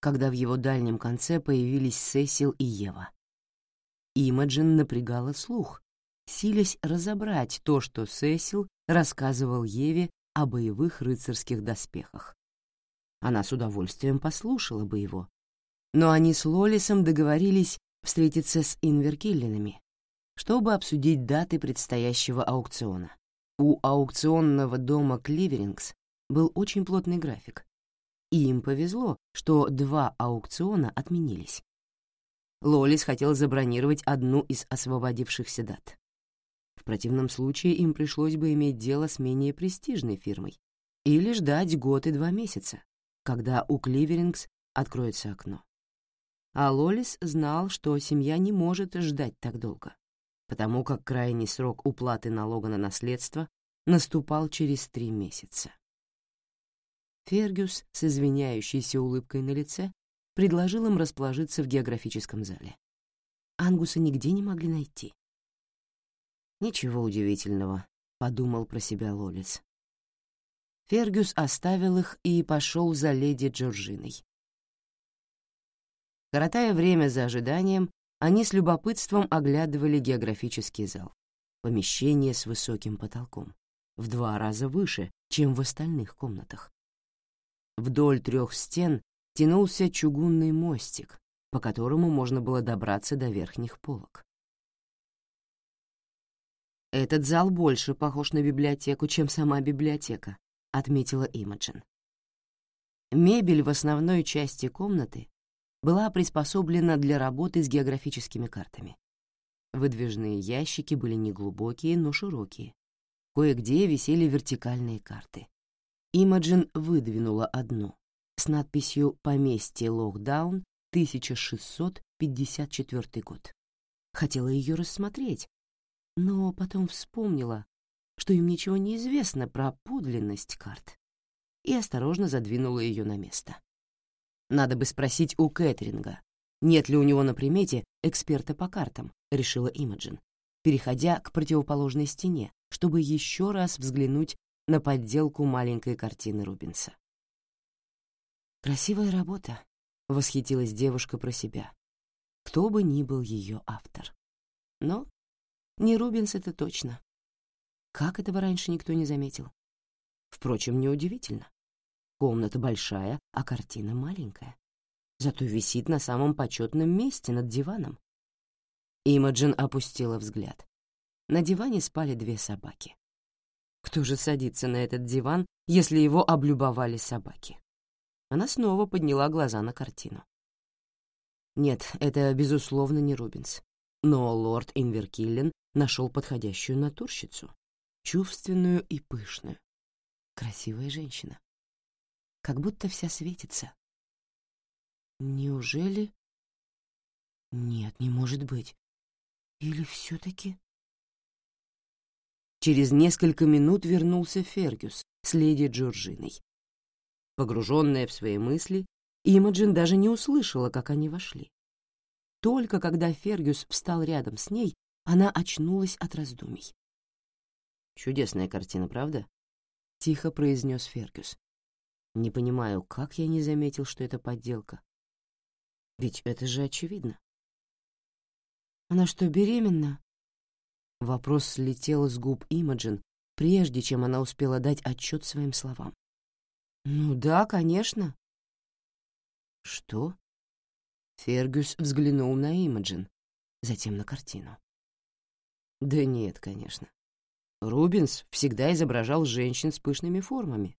когда в его дальнем конце появились Сесил и Ева. Имаджин напрягала слух, силясь разобрать то, что Сесил рассказывал Еве о боевых рыцарских доспехах. Она с удовольствием послушала бы его, но они с Лолисом договорились встретиться с Инверкиллинами, чтобы обсудить даты предстоящего аукциона. У аукционного дома Кливерингс был очень плотный график. И им повезло, что два аукциона отменились. Лолис хотел забронировать одну из освободившихся дат. В противном случае им пришлось бы иметь дело с менее престижной фирмой или ждать год и два месяца, когда у Кливерингс откроется окно. А Лолис знал, что семья не может ждать так долго, потому как крайний срок уплаты налога на наследство наступал через три месяца. Фергюс с извиняющейся улыбкой на лице предложил им расположиться в географическом зале. Ангуса нигде не могли найти. «Ничего удивительного», — подумал про себя Лолис. Фергюс оставил их и пошел за леди Джорджиной. Коротая время за ожиданием, они с любопытством оглядывали географический зал, помещение с высоким потолком, в два раза выше, чем в остальных комнатах. Вдоль трех стен тянулся чугунный мостик, по которому можно было добраться до верхних полок. «Этот зал больше похож на библиотеку, чем сама библиотека», — отметила Имаджин. Мебель в основной части комнаты была приспособлена для работы с географическими картами. Выдвижные ящики были неглубокие, но широкие. Кое-где висели вертикальные карты. Имаджин выдвинула одну с надписью «Поместье Лохдаун, 1654 год». Хотела ее рассмотреть, но потом вспомнила, что им ничего не известно про подлинность карт, и осторожно задвинула ее на место. Надо бы спросить у Кэтринга, нет ли у него на примете эксперта по картам, решила Имаджин, переходя к противоположной стене, чтобы еще раз взглянуть на подделку маленькой картины Рубинса. «Красивая работа», — восхитилась девушка про себя, кто бы ни был ее автор. Но не Рубинс это точно. Как этого раньше никто не заметил? Впрочем, неудивительно. Комната большая, а картина маленькая. Зато висит на самом почетном месте над диваном. Имаджин опустила взгляд. На диване спали две собаки. Кто же садится на этот диван, если его облюбовали собаки? Она снова подняла глаза на картину. Нет, это, безусловно, не Рубинс. Но лорд Инверкиллен нашел подходящую натурщицу, чувственную и пышную. Красивая женщина как будто вся светится. Неужели? Нет, не может быть. Или все-таки? Через несколько минут вернулся Фергюс с леди Джорджиной. Погруженная в свои мысли, Имаджин даже не услышала, как они вошли. Только когда Фергюс встал рядом с ней, она очнулась от раздумий. «Чудесная картина, правда?» — тихо произнес Фергюс. Не понимаю, как я не заметил, что это подделка. Ведь это же очевидно. Она что, беременна? Вопрос слетел с губ Имаджин, прежде чем она успела дать отчет своим словам. Ну да, конечно. Что? Фергюс взглянул на Имаджин, затем на картину. Да нет, конечно. Рубинс всегда изображал женщин с пышными формами.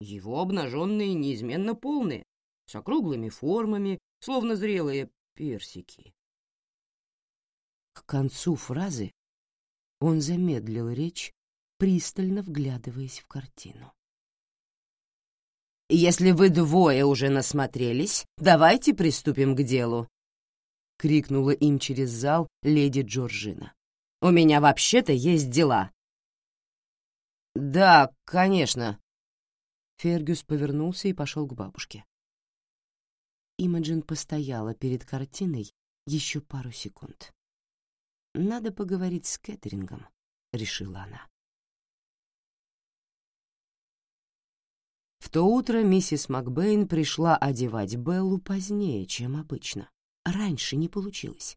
Его обнаженные неизменно полные, с округлыми формами, словно зрелые персики. К концу фразы он замедлил речь, пристально вглядываясь в картину. «Если вы двое уже насмотрелись, давайте приступим к делу», — крикнула им через зал леди Джорджина. «У меня вообще-то есть дела». «Да, конечно», Фергюс повернулся и пошел к бабушке. Имаджин постояла перед картиной еще пару секунд. «Надо поговорить с Кэтерингом», — решила она. В то утро миссис Макбейн пришла одевать Беллу позднее, чем обычно. Раньше не получилось.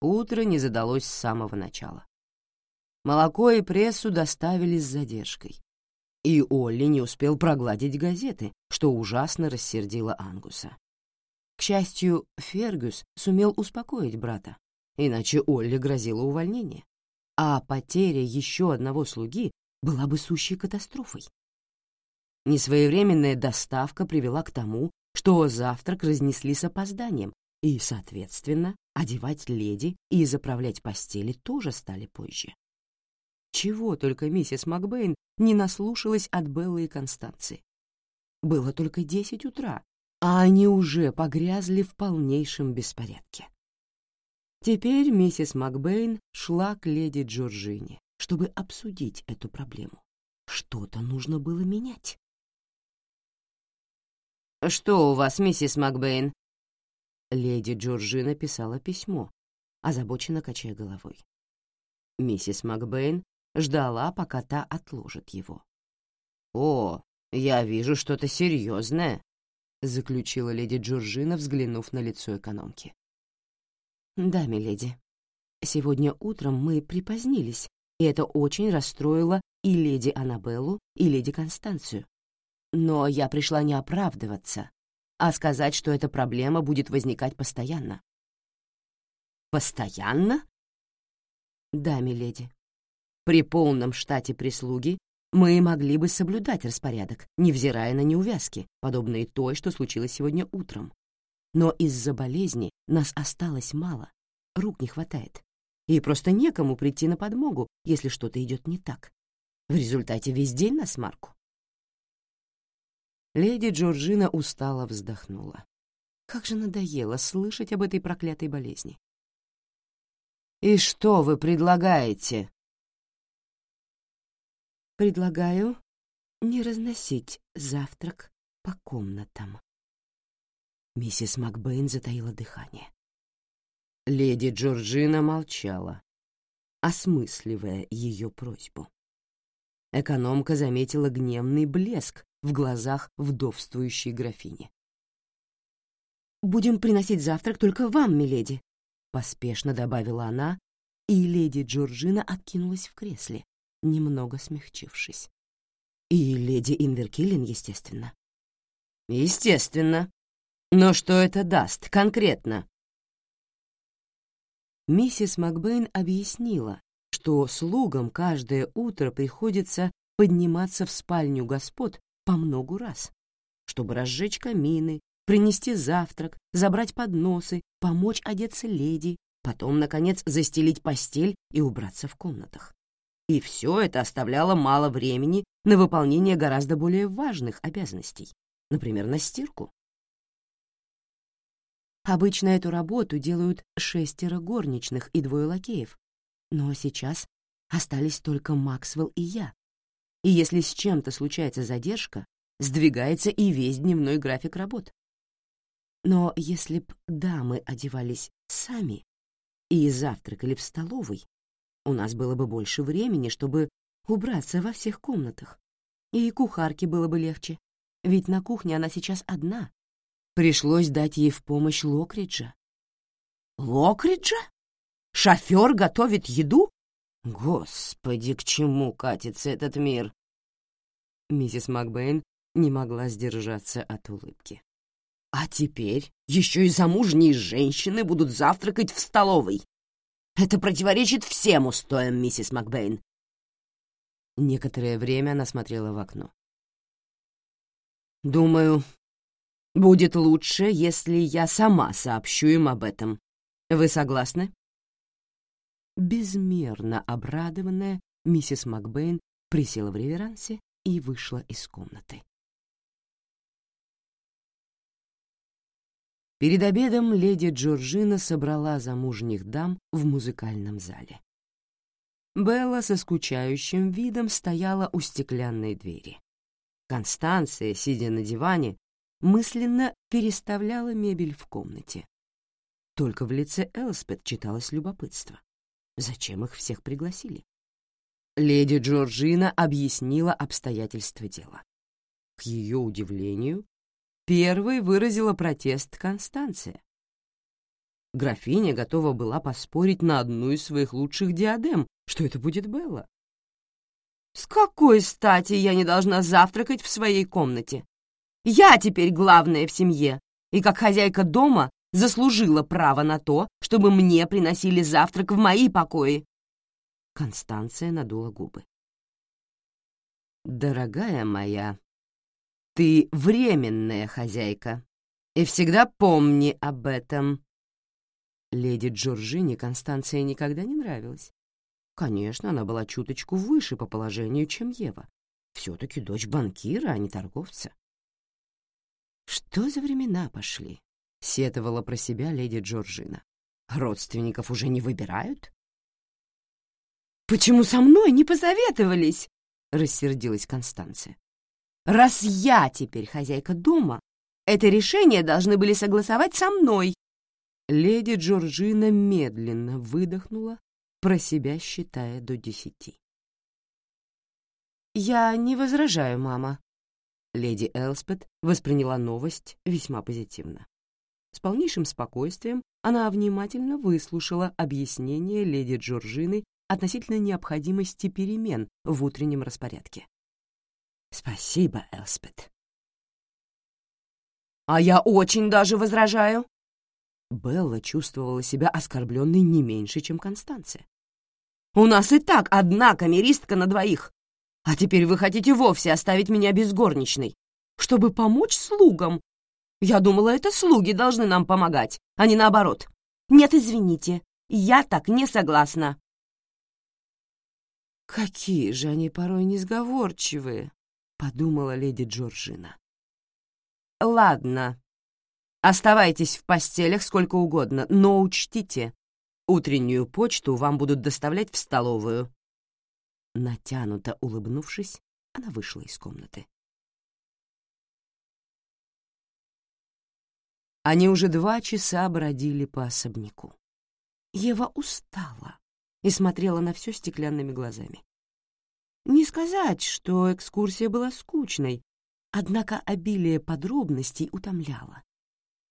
Утро не задалось с самого начала. Молоко и прессу доставили с задержкой, и Олли не успел прогладить газеты, что ужасно рассердило Ангуса. К счастью, Фергюс сумел успокоить брата, иначе Олли грозило увольнение, а потеря еще одного слуги была бы сущей катастрофой. Несвоевременная доставка привела к тому, что завтрак разнесли с опозданием, и, соответственно, одевать леди и заправлять постели тоже стали позже. Чего только миссис Макбейн не наслушалась от Беллы и Констанции. Было только десять утра, а они уже погрязли в полнейшем беспорядке. Теперь миссис Макбейн шла к леди Джорджине, чтобы обсудить эту проблему. Что-то нужно было менять. «Что у вас, миссис Макбейн?» Леди Джорджина писала письмо, озабоченно качая головой. Миссис Макбейн ждала, пока та отложит его. «О, я вижу что-то серьезное», — заключила леди Джорджина, взглянув на лицо экономки. «Да, миледи. Сегодня утром мы припозднились, и это очень расстроило и леди Аннабеллу, и леди Констанцию. Но я пришла не оправдываться, а сказать, что эта проблема будет возникать постоянно». «Постоянно?» «Да, миледи. При полном штате прислуги мы могли бы соблюдать распорядок, невзирая на неувязки, подобные той, что случилось сегодня утром. Но из-за болезни нас осталось мало, рук не хватает, и просто некому прийти на подмогу, если что-то идет не так. В результате весь день на смарку. Леди Джорджина устало вздохнула. Как же надоело слышать об этой проклятой болезни. «И что вы предлагаете?» «Предлагаю не разносить завтрак по комнатам». Миссис Макбейн затаила дыхание. Леди Джорджина молчала, осмысливая ее просьбу. Экономка заметила гневный блеск в глазах вдовствующей графини. «Будем приносить завтрак только вам, миледи», — поспешно добавила она, и леди Джорджина откинулась в кресле, немного смягчившись. И леди Инверкиллин, естественно. «Естественно», но что это даст конкретно? Миссис Макбейн объяснила, что слугам каждое утро приходится подниматься в спальню господ по многу раз, чтобы разжечь камины, принести завтрак, забрать подносы, помочь одеться леди, потом, наконец, застелить постель и убраться в комнатах. И все это оставляло мало времени на выполнение гораздо более важных обязанностей, например, на стирку. Обычно эту работу делают шестеро горничных и двое лакеев, но сейчас остались только Максвелл и я. И если с чем-то случается задержка, сдвигается и весь дневной график работ. Но если б дамы одевались сами и завтракали в столовой, у нас было бы больше времени, чтобы убраться во всех комнатах. И кухарке было бы легче, ведь на кухне она сейчас одна, Пришлось дать ей в помощь Локриджа. Локриджа? Шофер готовит еду? Господи, к чему катится этот мир? Миссис Макбейн не могла сдержаться от улыбки. А теперь еще и замужние женщины будут завтракать в столовой. Это противоречит всем устоям, миссис Макбейн. Некоторое время она смотрела в окно. «Думаю, Будет лучше, если я сама сообщу им об этом. Вы согласны?» Безмерно обрадованная, миссис Макбейн присела в реверансе и вышла из комнаты. Перед обедом леди Джорджина собрала замужних дам в музыкальном зале. Белла со скучающим видом стояла у стеклянной двери. Констанция, сидя на диване, мысленно переставляла мебель в комнате. Только в лице Элспет читалось любопытство. Зачем их всех пригласили? Леди Джорджина объяснила обстоятельства дела. К ее удивлению, первой выразила протест Констанция. Графиня готова была поспорить на одну из своих лучших диадем, что это будет Белла. «С какой стати я не должна завтракать в своей комнате?» Я теперь главная в семье, и как хозяйка дома заслужила право на то, чтобы мне приносили завтрак в мои покои. Констанция надула губы. «Дорогая моя, ты временная хозяйка, и всегда помни об этом». Леди Джорджине Констанция никогда не нравилась. Конечно, она была чуточку выше по положению, чем Ева. Все-таки дочь банкира, а не торговца. «Что за времена пошли?» — сетовала про себя леди Джорджина. «Родственников уже не выбирают?» «Почему со мной не посоветовались?» — рассердилась Констанция. «Раз я теперь хозяйка дома, это решение должны были согласовать со мной». Леди Джорджина медленно выдохнула, про себя считая до десяти. «Я не возражаю, мама». Леди Элспет восприняла новость весьма позитивно. С полнейшим спокойствием она внимательно выслушала объяснение леди Джорджины относительно необходимости перемен в утреннем распорядке. «Спасибо, Элспет». «А я очень даже возражаю». Белла чувствовала себя оскорбленной не меньше, чем Констанция. «У нас и так одна камеристка на двоих, а теперь вы хотите вовсе оставить меня без горничной, чтобы помочь слугам. Я думала, это слуги должны нам помогать, а не наоборот. Нет, извините, я так не согласна. Какие же они порой несговорчивые, подумала леди Джорджина. Ладно, оставайтесь в постелях сколько угодно, но учтите, утреннюю почту вам будут доставлять в столовую. Натянуто улыбнувшись, она вышла из комнаты. Они уже два часа бродили по особняку. Ева устала и смотрела на все стеклянными глазами. Не сказать, что экскурсия была скучной, однако обилие подробностей утомляло.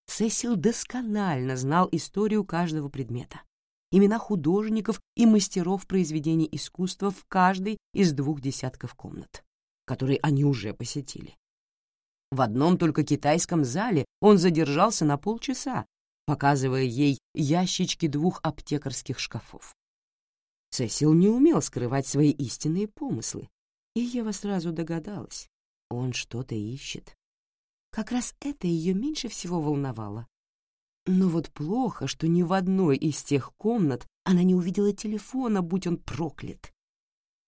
Сесил досконально знал историю каждого предмета имена художников и мастеров произведений искусства в каждой из двух десятков комнат, которые они уже посетили. В одном только китайском зале он задержался на полчаса, показывая ей ящички двух аптекарских шкафов. Сесил не умел скрывать свои истинные помыслы, и Ева сразу догадалась, он что-то ищет. Как раз это ее меньше всего волновало. Но вот плохо, что ни в одной из тех комнат она не увидела телефона, будь он проклят.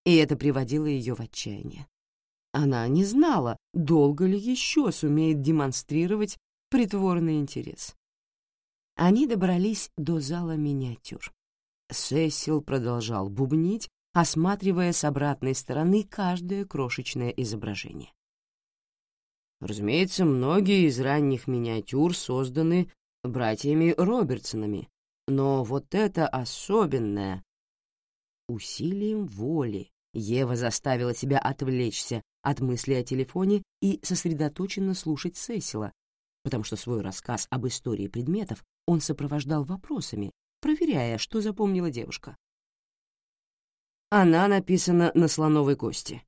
И это приводило ее в отчаяние. Она не знала, долго ли еще сумеет демонстрировать притворный интерес. Они добрались до зала миниатюр. Сесил продолжал бубнить, осматривая с обратной стороны каждое крошечное изображение. Разумеется, многие из ранних миниатюр созданы братьями Робертсонами, но вот это особенное... Усилием воли Ева заставила себя отвлечься от мысли о телефоне и сосредоточенно слушать Сесила, потому что свой рассказ об истории предметов он сопровождал вопросами, проверяя, что запомнила девушка. Она написана на слоновой кости.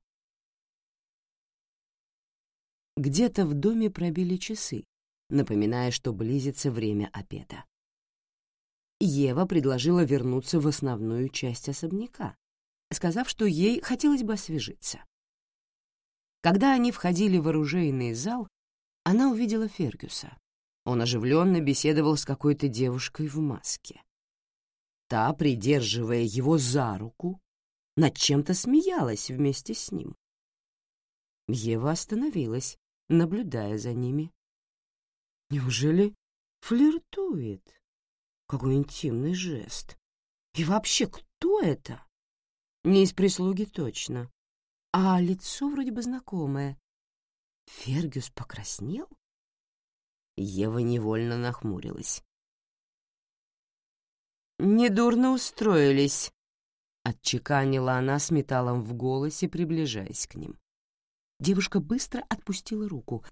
Где-то в доме пробили часы, напоминая, что близится время обеда. Ева предложила вернуться в основную часть особняка, сказав, что ей хотелось бы освежиться. Когда они входили в оружейный зал, она увидела Фергюса. Он оживленно беседовал с какой-то девушкой в маске. Та, придерживая его за руку, над чем-то смеялась вместе с ним. Ева остановилась, наблюдая за ними. Неужели флиртует? Какой интимный жест. И вообще, кто это? Не из прислуги точно. А лицо вроде бы знакомое. Фергюс покраснел? Ева невольно нахмурилась. «Недурно устроились», — отчеканила она с металлом в голосе, приближаясь к ним. Девушка быстро отпустила руку,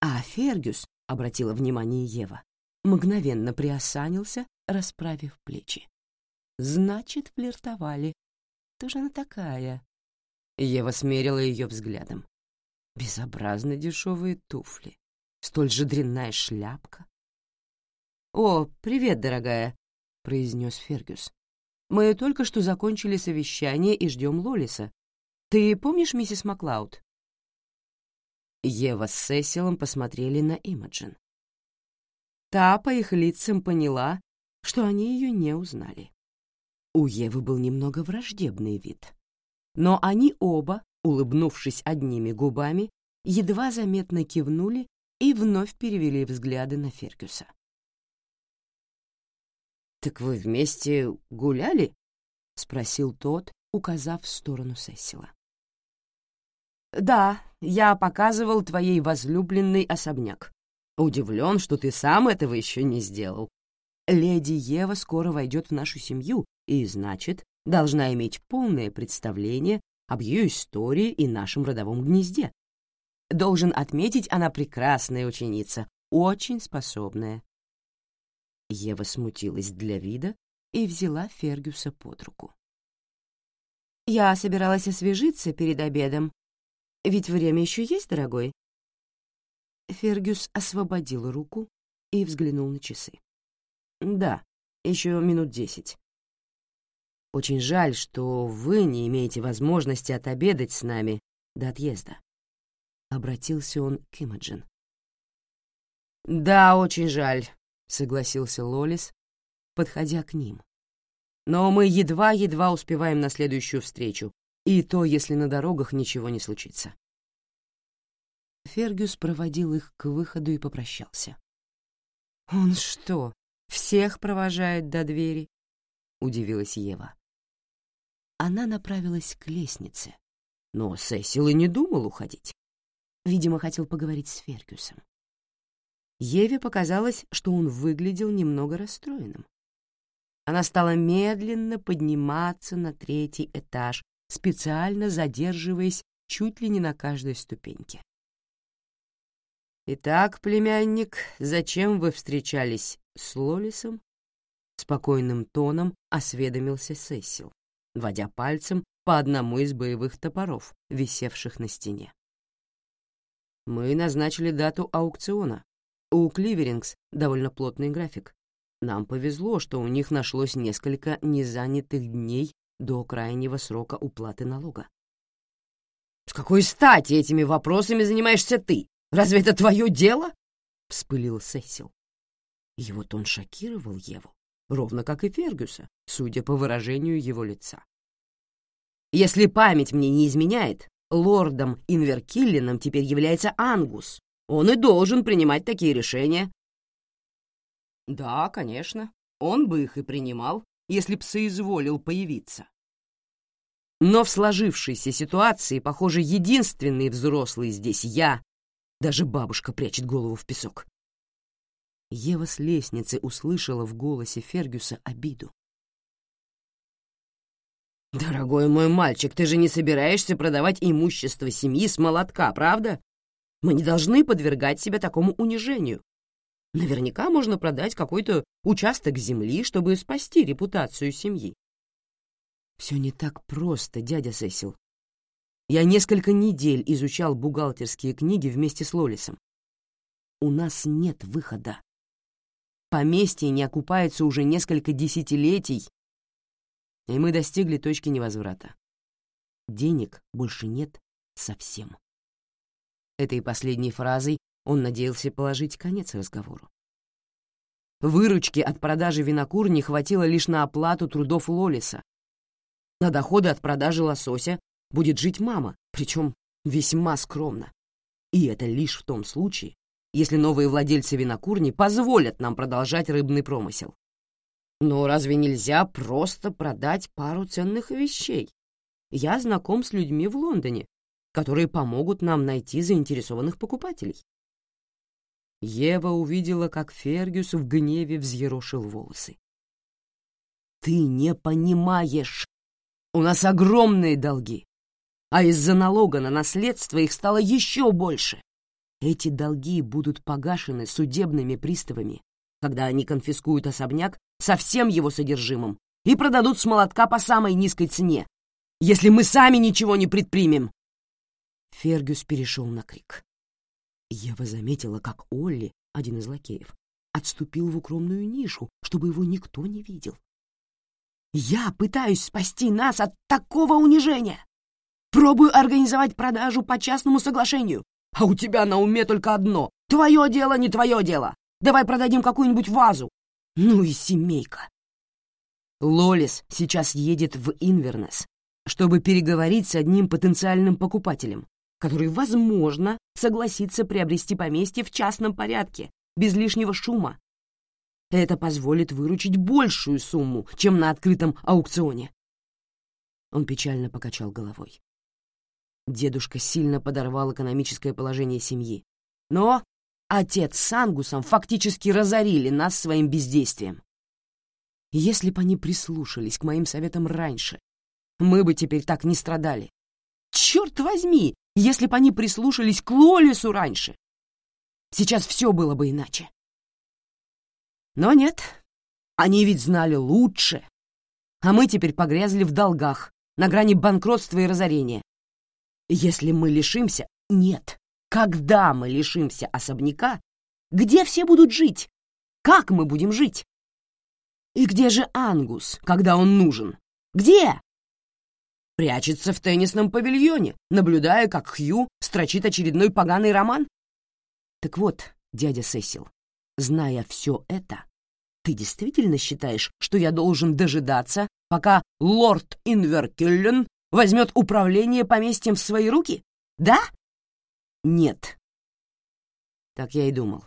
а Фергюс обратила внимание Ева, мгновенно приосанился, расправив плечи. Значит, флиртовали. Кто же она такая? Ева смерила ее взглядом. Безобразно дешевые туфли, столь же дрянная шляпка. «О, привет, дорогая», — произнес Фергюс. «Мы только что закончили совещание и ждем Лолиса. Ты помнишь миссис Маклауд?» Ева с Сесилом посмотрели на Имаджин. Та по их лицам поняла, что они ее не узнали. У Евы был немного враждебный вид. Но они оба, улыбнувшись одними губами, едва заметно кивнули и вновь перевели взгляды на Фергюса. «Так вы вместе гуляли?» — спросил тот, указав в сторону Сесила. «Да, я показывал твоей возлюбленный особняк. Удивлен, что ты сам этого еще не сделал. Леди Ева скоро войдет в нашу семью и, значит, должна иметь полное представление об ее истории и нашем родовом гнезде. Должен отметить, она прекрасная ученица, очень способная. Ева смутилась для вида и взяла Фергюса под руку. «Я собиралась освежиться перед обедом. Ведь время еще есть, дорогой?» Фергюс освободил руку и взглянул на часы. «Да, еще минут десять. Очень жаль, что вы не имеете возможности отобедать с нами до отъезда. Обратился он к Имаджин. «Да, очень жаль», — согласился Лолис, подходя к ним. «Но мы едва-едва успеваем на следующую встречу, и то, если на дорогах ничего не случится». Фергюс проводил их к выходу и попрощался. «Он что, всех провожает до двери?» — удивилась Ева. Она направилась к лестнице, но Сесил и не думал уходить. Видимо, хотел поговорить с Фергюсом. Еве показалось, что он выглядел немного расстроенным. Она стала медленно подниматься на третий этаж, специально задерживаясь чуть ли не на каждой ступеньке. «Итак, племянник, зачем вы встречались с Лолисом?» Спокойным тоном осведомился Сесил водя пальцем по одному из боевых топоров, висевших на стене. Мы назначили дату аукциона. У Кливерингс довольно плотный график. Нам повезло, что у них нашлось несколько незанятых дней до крайнего срока уплаты налога. «С какой стати этими вопросами занимаешься ты? Разве это твое дело?» — вспылил Сесил. Его тон шокировал Еву ровно как и Фергюса, судя по выражению его лица. Если память мне не изменяет, лордом Инверкиллином теперь является Ангус. Он и должен принимать такие решения. Да, конечно, он бы их и принимал, если б соизволил появиться. Но в сложившейся ситуации, похоже, единственный взрослый здесь я. Даже бабушка прячет голову в песок. Ева с лестницы услышала в голосе Фергюса обиду. «Дорогой мой мальчик, ты же не собираешься продавать имущество семьи с молотка, правда? Мы не должны подвергать себя такому унижению. Наверняка можно продать какой-то участок земли, чтобы спасти репутацию семьи». «Все не так просто, дядя Сесил. Я несколько недель изучал бухгалтерские книги вместе с Лолисом. У нас нет выхода. Поместье не окупается уже несколько десятилетий, и мы достигли точки невозврата. Денег больше нет совсем. Этой последней фразой он надеялся положить конец разговору. Выручки от продажи винокур не хватило лишь на оплату трудов Лолиса. На доходы от продажи лосося будет жить мама, причем весьма скромно. И это лишь в том случае, если новые владельцы винокурни позволят нам продолжать рыбный промысел. Но разве нельзя просто продать пару ценных вещей? Я знаком с людьми в Лондоне, которые помогут нам найти заинтересованных покупателей. Ева увидела, как Фергюс в гневе взъерошил волосы. «Ты не понимаешь! У нас огромные долги, а из-за налога на наследство их стало еще больше. Эти долги будут погашены судебными приставами, когда они конфискуют особняк со всем его содержимым и продадут с молотка по самой низкой цене, если мы сами ничего не предпримем. Фергюс перешел на крик. Ева заметила, как Олли, один из лакеев, отступил в укромную нишу, чтобы его никто не видел. «Я пытаюсь спасти нас от такого унижения! Пробую организовать продажу по частному соглашению, а у тебя на уме только одно. Твое дело, не твое дело. Давай продадим какую-нибудь вазу. Ну и семейка. Лолис сейчас едет в Инвернес, чтобы переговорить с одним потенциальным покупателем. Который, возможно, согласится приобрести поместье в частном порядке, без лишнего шума. Это позволит выручить большую сумму, чем на открытом аукционе. Он печально покачал головой. Дедушка сильно подорвал экономическое положение семьи. Но отец с Ангусом фактически разорили нас своим бездействием. Если бы они прислушались к моим советам раньше, мы бы теперь так не страдали. Черт возьми, если бы они прислушались к Лолису раньше. Сейчас все было бы иначе. Но нет, они ведь знали лучше. А мы теперь погрязли в долгах, на грани банкротства и разорения. Если мы лишимся... Нет, когда мы лишимся особняка, где все будут жить? Как мы будем жить? И где же Ангус, когда он нужен? Где? Прячется в теннисном павильоне, наблюдая, как Хью строчит очередной поганый роман? Так вот, дядя Сесил, зная все это, ты действительно считаешь, что я должен дожидаться, пока лорд Инверкюллен возьмет управление поместьем в свои руки? Да? Нет. Так я и думал.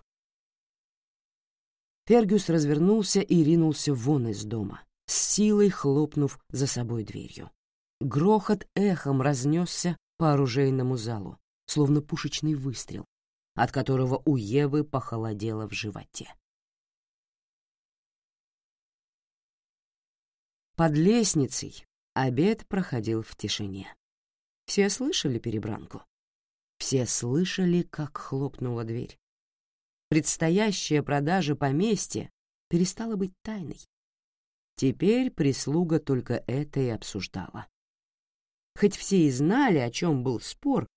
Фергюс развернулся и ринулся вон из дома, с силой хлопнув за собой дверью. Грохот эхом разнесся по оружейному залу, словно пушечный выстрел, от которого у Евы похолодело в животе. Под лестницей обед проходил в тишине. Все слышали перебранку. Все слышали, как хлопнула дверь. Предстоящая продажа поместья перестала быть тайной. Теперь прислуга только это и обсуждала. Хоть все и знали, о чем был спор,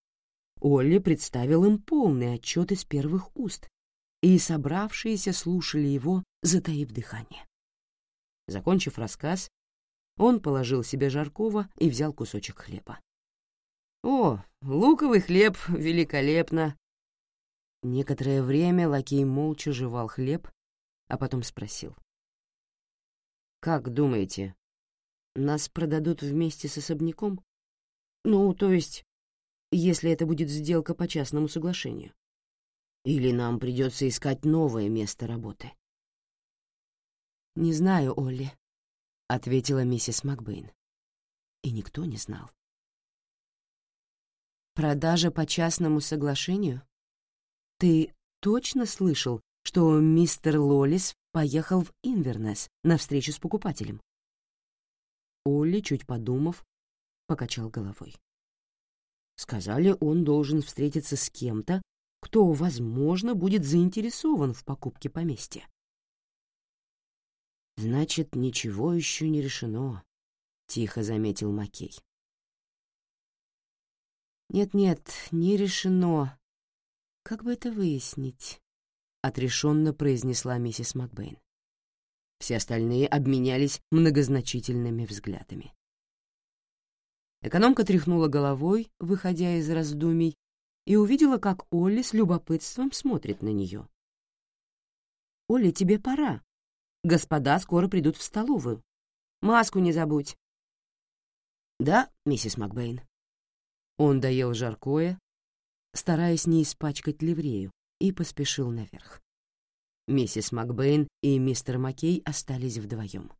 Олли представил им полный отчет из первых уст, и собравшиеся слушали его, затаив дыхание. Закончив рассказ, он положил себе жаркого и взял кусочек хлеба. «О, луковый хлеб, великолепно!» Некоторое время лакей молча жевал хлеб, а потом спросил. «Как думаете, нас продадут вместе с особняком? Ну, то есть, если это будет сделка по частному соглашению? Или нам придется искать новое место работы?» «Не знаю, Олли», — ответила миссис Макбейн. И никто не знал. «Продажа по частному соглашению? Ты точно слышал, что мистер Лолис поехал в Инвернес на встречу с покупателем?» Олли, чуть подумав, покачал головой. Сказали, он должен встретиться с кем-то, кто, возможно, будет заинтересован в покупке поместья. «Значит, ничего еще не решено», — тихо заметил Макей. «Нет-нет, не решено. Как бы это выяснить?» — отрешенно произнесла миссис Макбейн. Все остальные обменялись многозначительными взглядами. Экономка тряхнула головой, выходя из раздумий, и увидела, как Олли с любопытством смотрит на нее. «Олли, тебе пора», Господа скоро придут в столовую. Маску не забудь. Да, миссис Макбейн. Он доел жаркое, стараясь не испачкать ливрею, и поспешил наверх. Миссис Макбейн и мистер Маккей остались вдвоем.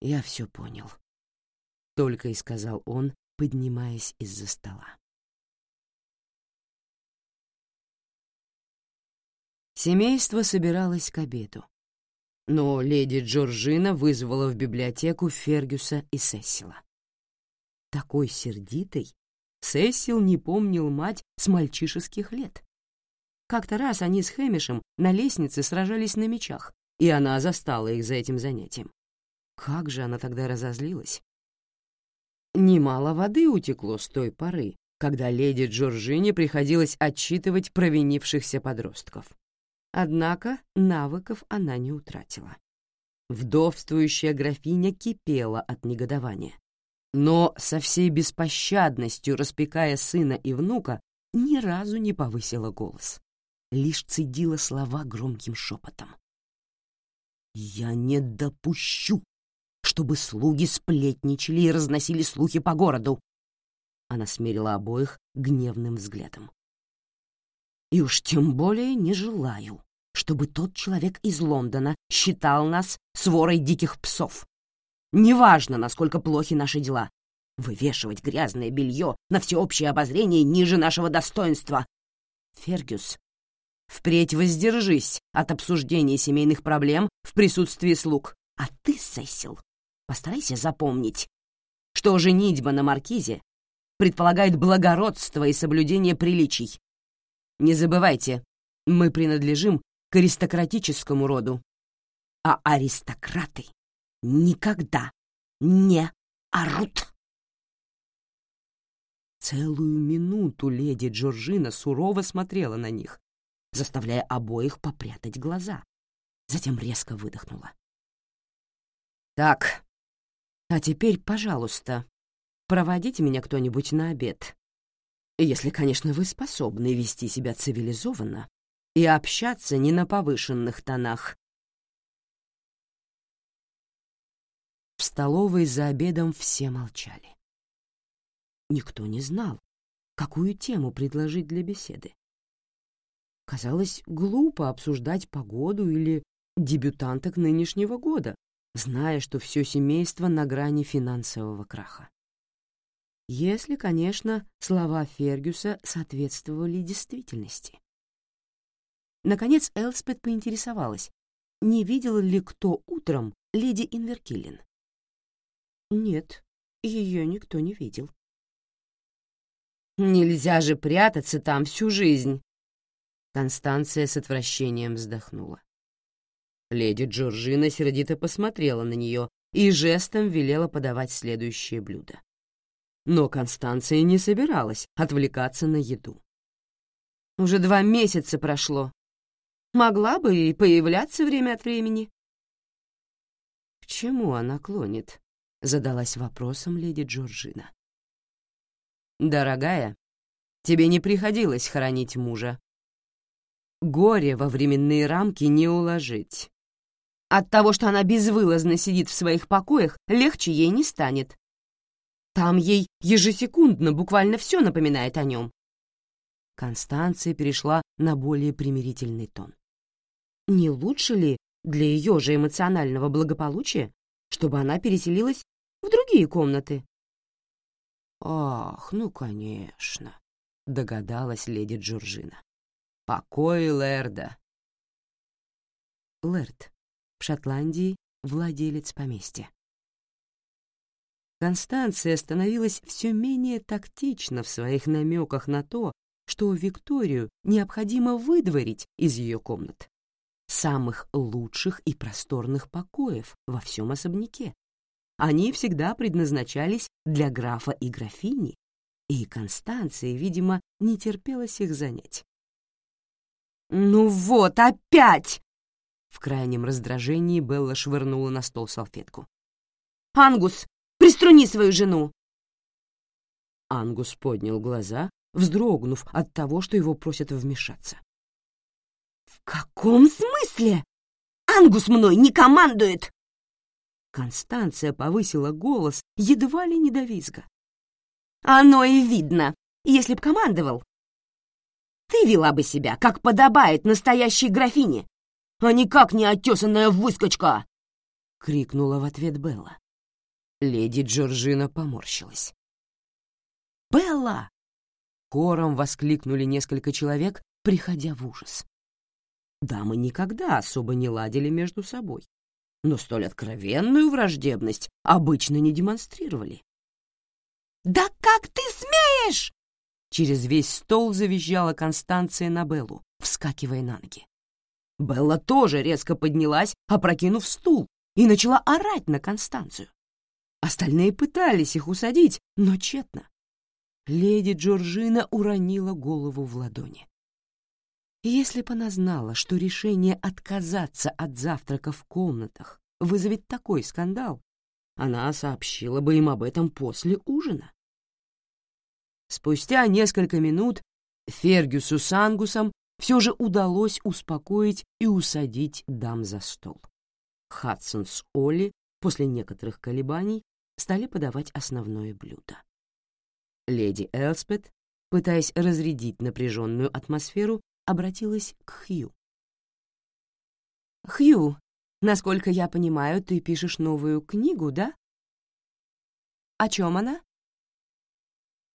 «Я все понял», — только и сказал он, поднимаясь из-за стола. Семейство собиралось к обеду. Но леди Джорджина вызвала в библиотеку Фергюса и Сесила. Такой сердитой Сесил не помнил мать с мальчишеских лет. Как-то раз они с Хэмишем на лестнице сражались на мечах, и она застала их за этим занятием. Как же она тогда разозлилась. Немало воды утекло с той поры, когда леди Джорджине приходилось отчитывать провинившихся подростков. Однако навыков она не утратила. Вдовствующая графиня кипела от негодования. Но со всей беспощадностью, распекая сына и внука, ни разу не повысила голос. Лишь цедила слова громким шепотом. «Я не допущу, чтобы слуги сплетничали и разносили слухи по городу. Она смерила обоих гневным взглядом. «И уж тем более не желаю, чтобы тот человек из Лондона считал нас сворой диких псов. Неважно, насколько плохи наши дела. Вывешивать грязное белье на всеобщее обозрение ниже нашего достоинства. Фергюс, впредь воздержись от обсуждения семейных проблем в присутствии слуг. А ты, Сесил, постарайся запомнить, что женитьба на маркизе предполагает благородство и соблюдение приличий. Не забывайте, мы принадлежим к аристократическому роду, а аристократы никогда не орут. Целую минуту леди Джорджина сурово смотрела на них, заставляя обоих попрятать глаза. Затем резко выдохнула. «Так, а теперь, пожалуйста, проводите меня кто-нибудь на обед. Если, конечно, вы способны вести себя цивилизованно и общаться не на повышенных тонах. В столовой за обедом все молчали. Никто не знал, какую тему предложить для беседы. Казалось глупо обсуждать погоду или дебютанток нынешнего года, зная, что все семейство на грани финансового краха. Если, конечно, слова Фергюса соответствовали действительности. Наконец Элспет поинтересовалась, не видел ли кто утром леди Инверкиллин. Нет, ее никто не видел. Нельзя же прятаться там всю жизнь. Констанция с отвращением вздохнула. Леди Джорджина сердито посмотрела на нее и жестом велела подавать следующее блюдо. Но Констанция не собиралась отвлекаться на еду. Уже два месяца прошло. Могла бы и появляться время от времени. К чему она клонит? — задалась вопросом леди Джорджина. «Дорогая, тебе не приходилось хоронить мужа. Горе во временные рамки не уложить. От того, что она безвылазно сидит в своих покоях, легче ей не станет. Там ей ежесекундно буквально все напоминает о нем». Констанция перешла на более примирительный тон. «Не лучше ли для ее же эмоционального благополучия, чтобы она переселилась в другие комнаты. «Ах, ну, конечно», — догадалась леди Джорджина. «Покой Лерда». Лерд, в Шотландии владелец поместья. Констанция становилась все менее тактична в своих намеках на то, что Викторию необходимо выдворить из ее комнат, самых лучших и просторных покоев во всем особняке, они всегда предназначались для графа и графини, и Констанции, видимо, не терпелось их занять. «Ну вот, опять!» В крайнем раздражении Белла швырнула на стол салфетку. «Ангус, приструни свою жену!» Ангус поднял глаза, вздрогнув от того, что его просят вмешаться. «В каком смысле? Ангус мной не командует!» Констанция повысила голос едва ли не до визга. «Оно и видно, если б командовал. Ты вела бы себя, как подобает настоящей графине, а не как неотесанная выскочка!» — крикнула в ответ Белла. Леди Джорджина поморщилась. «Белла!» — хором воскликнули несколько человек, приходя в ужас. Дамы никогда особо не ладили между собой но столь откровенную враждебность обычно не демонстрировали. «Да как ты смеешь!» Через весь стол завизжала Констанция на Беллу, вскакивая на ноги. Белла тоже резко поднялась, опрокинув стул, и начала орать на Констанцию. Остальные пытались их усадить, но тщетно. Леди Джорджина уронила голову в ладони. Если бы она знала, что решение отказаться от завтрака в комнатах вызовет такой скандал, она сообщила бы им об этом после ужина. Спустя несколько минут Фергюсу с Ангусом все же удалось успокоить и усадить дам за стол. Хадсон с Олли после некоторых колебаний стали подавать основное блюдо. Леди Элспет, пытаясь разрядить напряженную атмосферу, обратилась к Хью. «Хью, насколько я понимаю, ты пишешь новую книгу, да? О чем она?»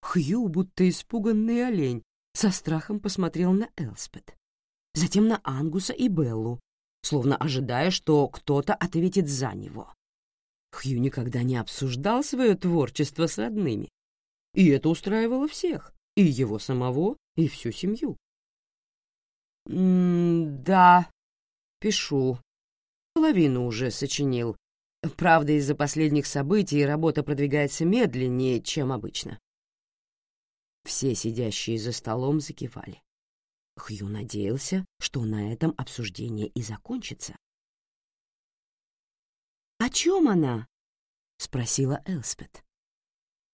Хью, будто испуганный олень, со страхом посмотрел на Элспет, затем на Ангуса и Беллу, словно ожидая, что кто-то ответит за него. Хью никогда не обсуждал свое творчество с родными, и это устраивало всех, и его самого, и всю семью. «Да, пишу. Половину уже сочинил. Правда, из-за последних событий работа продвигается медленнее, чем обычно». Все сидящие за столом закивали. Хью надеялся, что на этом обсуждение и закончится. «О чем она?» — спросила Элспет.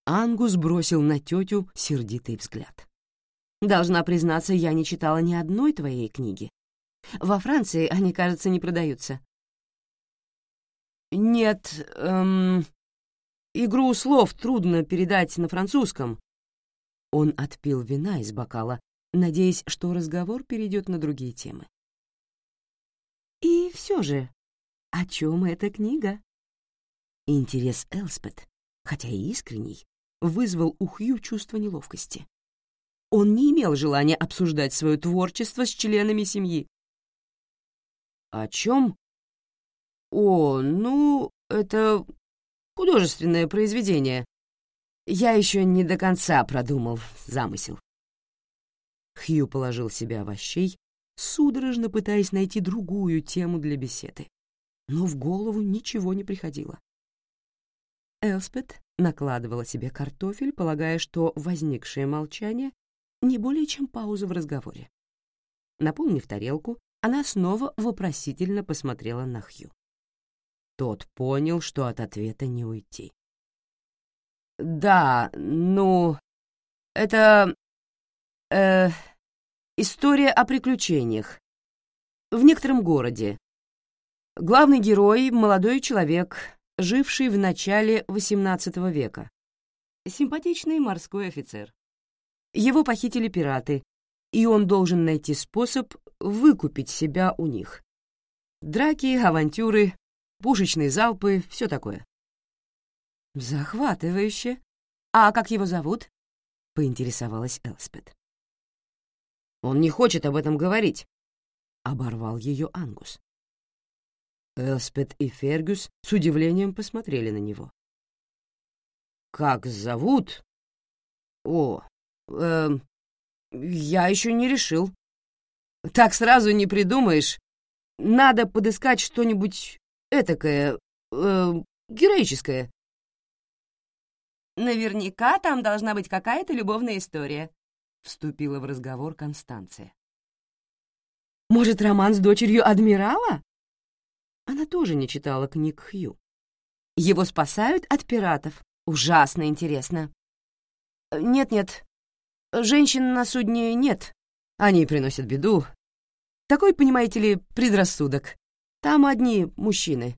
Ангус бросил на тетю сердитый взгляд. «Должна признаться, я не читала ни одной твоей книги. Во Франции они, кажется, не продаются». «Нет, эм, игру слов трудно передать на французском». Он отпил вина из бокала, надеясь, что разговор перейдет на другие темы. «И все же, о чем эта книга?» Интерес Элспет, хотя и искренний, вызвал у Хью чувство неловкости. Он не имел желания обсуждать свое творчество с членами семьи. «О чем?» «О, ну, это художественное произведение. Я еще не до конца продумал замысел». Хью положил себе овощей, судорожно пытаясь найти другую тему для беседы. Но в голову ничего не приходило. Элспет накладывала себе картофель, полагая, что возникшее молчание не более чем пауза в разговоре. Наполнив тарелку, она снова вопросительно посмотрела на Хью. Тот понял, что от ответа не уйти. «Да, ну, это... э... история о приключениях. В некотором городе. Главный герой — молодой человек, живший в начале XVIII века. Симпатичный морской офицер. Его похитили пираты, и он должен найти способ выкупить себя у них. Драки, авантюры, пушечные залпы, все такое. Захватывающе. А как его зовут? Поинтересовалась Элспет. Он не хочет об этом говорить, оборвал ее Ангус. Элспет и Фергюс с удивлением посмотрели на него. «Как зовут?» «О, э, я еще не решил. Так сразу не придумаешь. Надо подыскать что-нибудь этакое, э, героическое». «Наверняка там должна быть какая-то любовная история», — вступила в разговор Констанция. «Может, роман с дочерью адмирала?» Она тоже не читала книг Хью. Его спасают от пиратов. Ужасно интересно. Нет-нет, женщин на судне нет. Они приносят беду. Такой, понимаете ли, предрассудок. Там одни мужчины.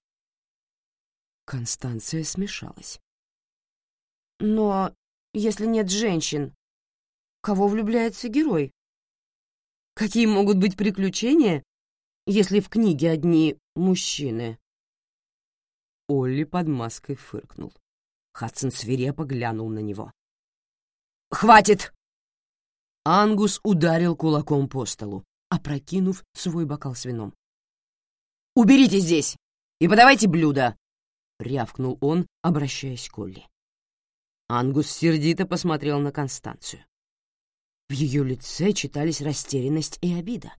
Констанция смешалась. Но если нет женщин, кого влюбляется герой? Какие могут быть приключения, если в книге одни мужчины?» Олли под маской фыркнул. Хадсон свирепо глянул на него. «Хватит!» Ангус ударил кулаком по столу, опрокинув свой бокал с вином. «Уберите здесь и подавайте блюда!» — рявкнул он, обращаясь к Олли. Ангус сердито посмотрел на Констанцию. В ее лице читались растерянность и обида.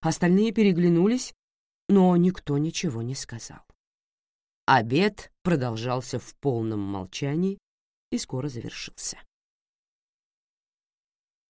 Остальные переглянулись, но никто ничего не сказал. Обед продолжался в полном молчании и скоро завершился.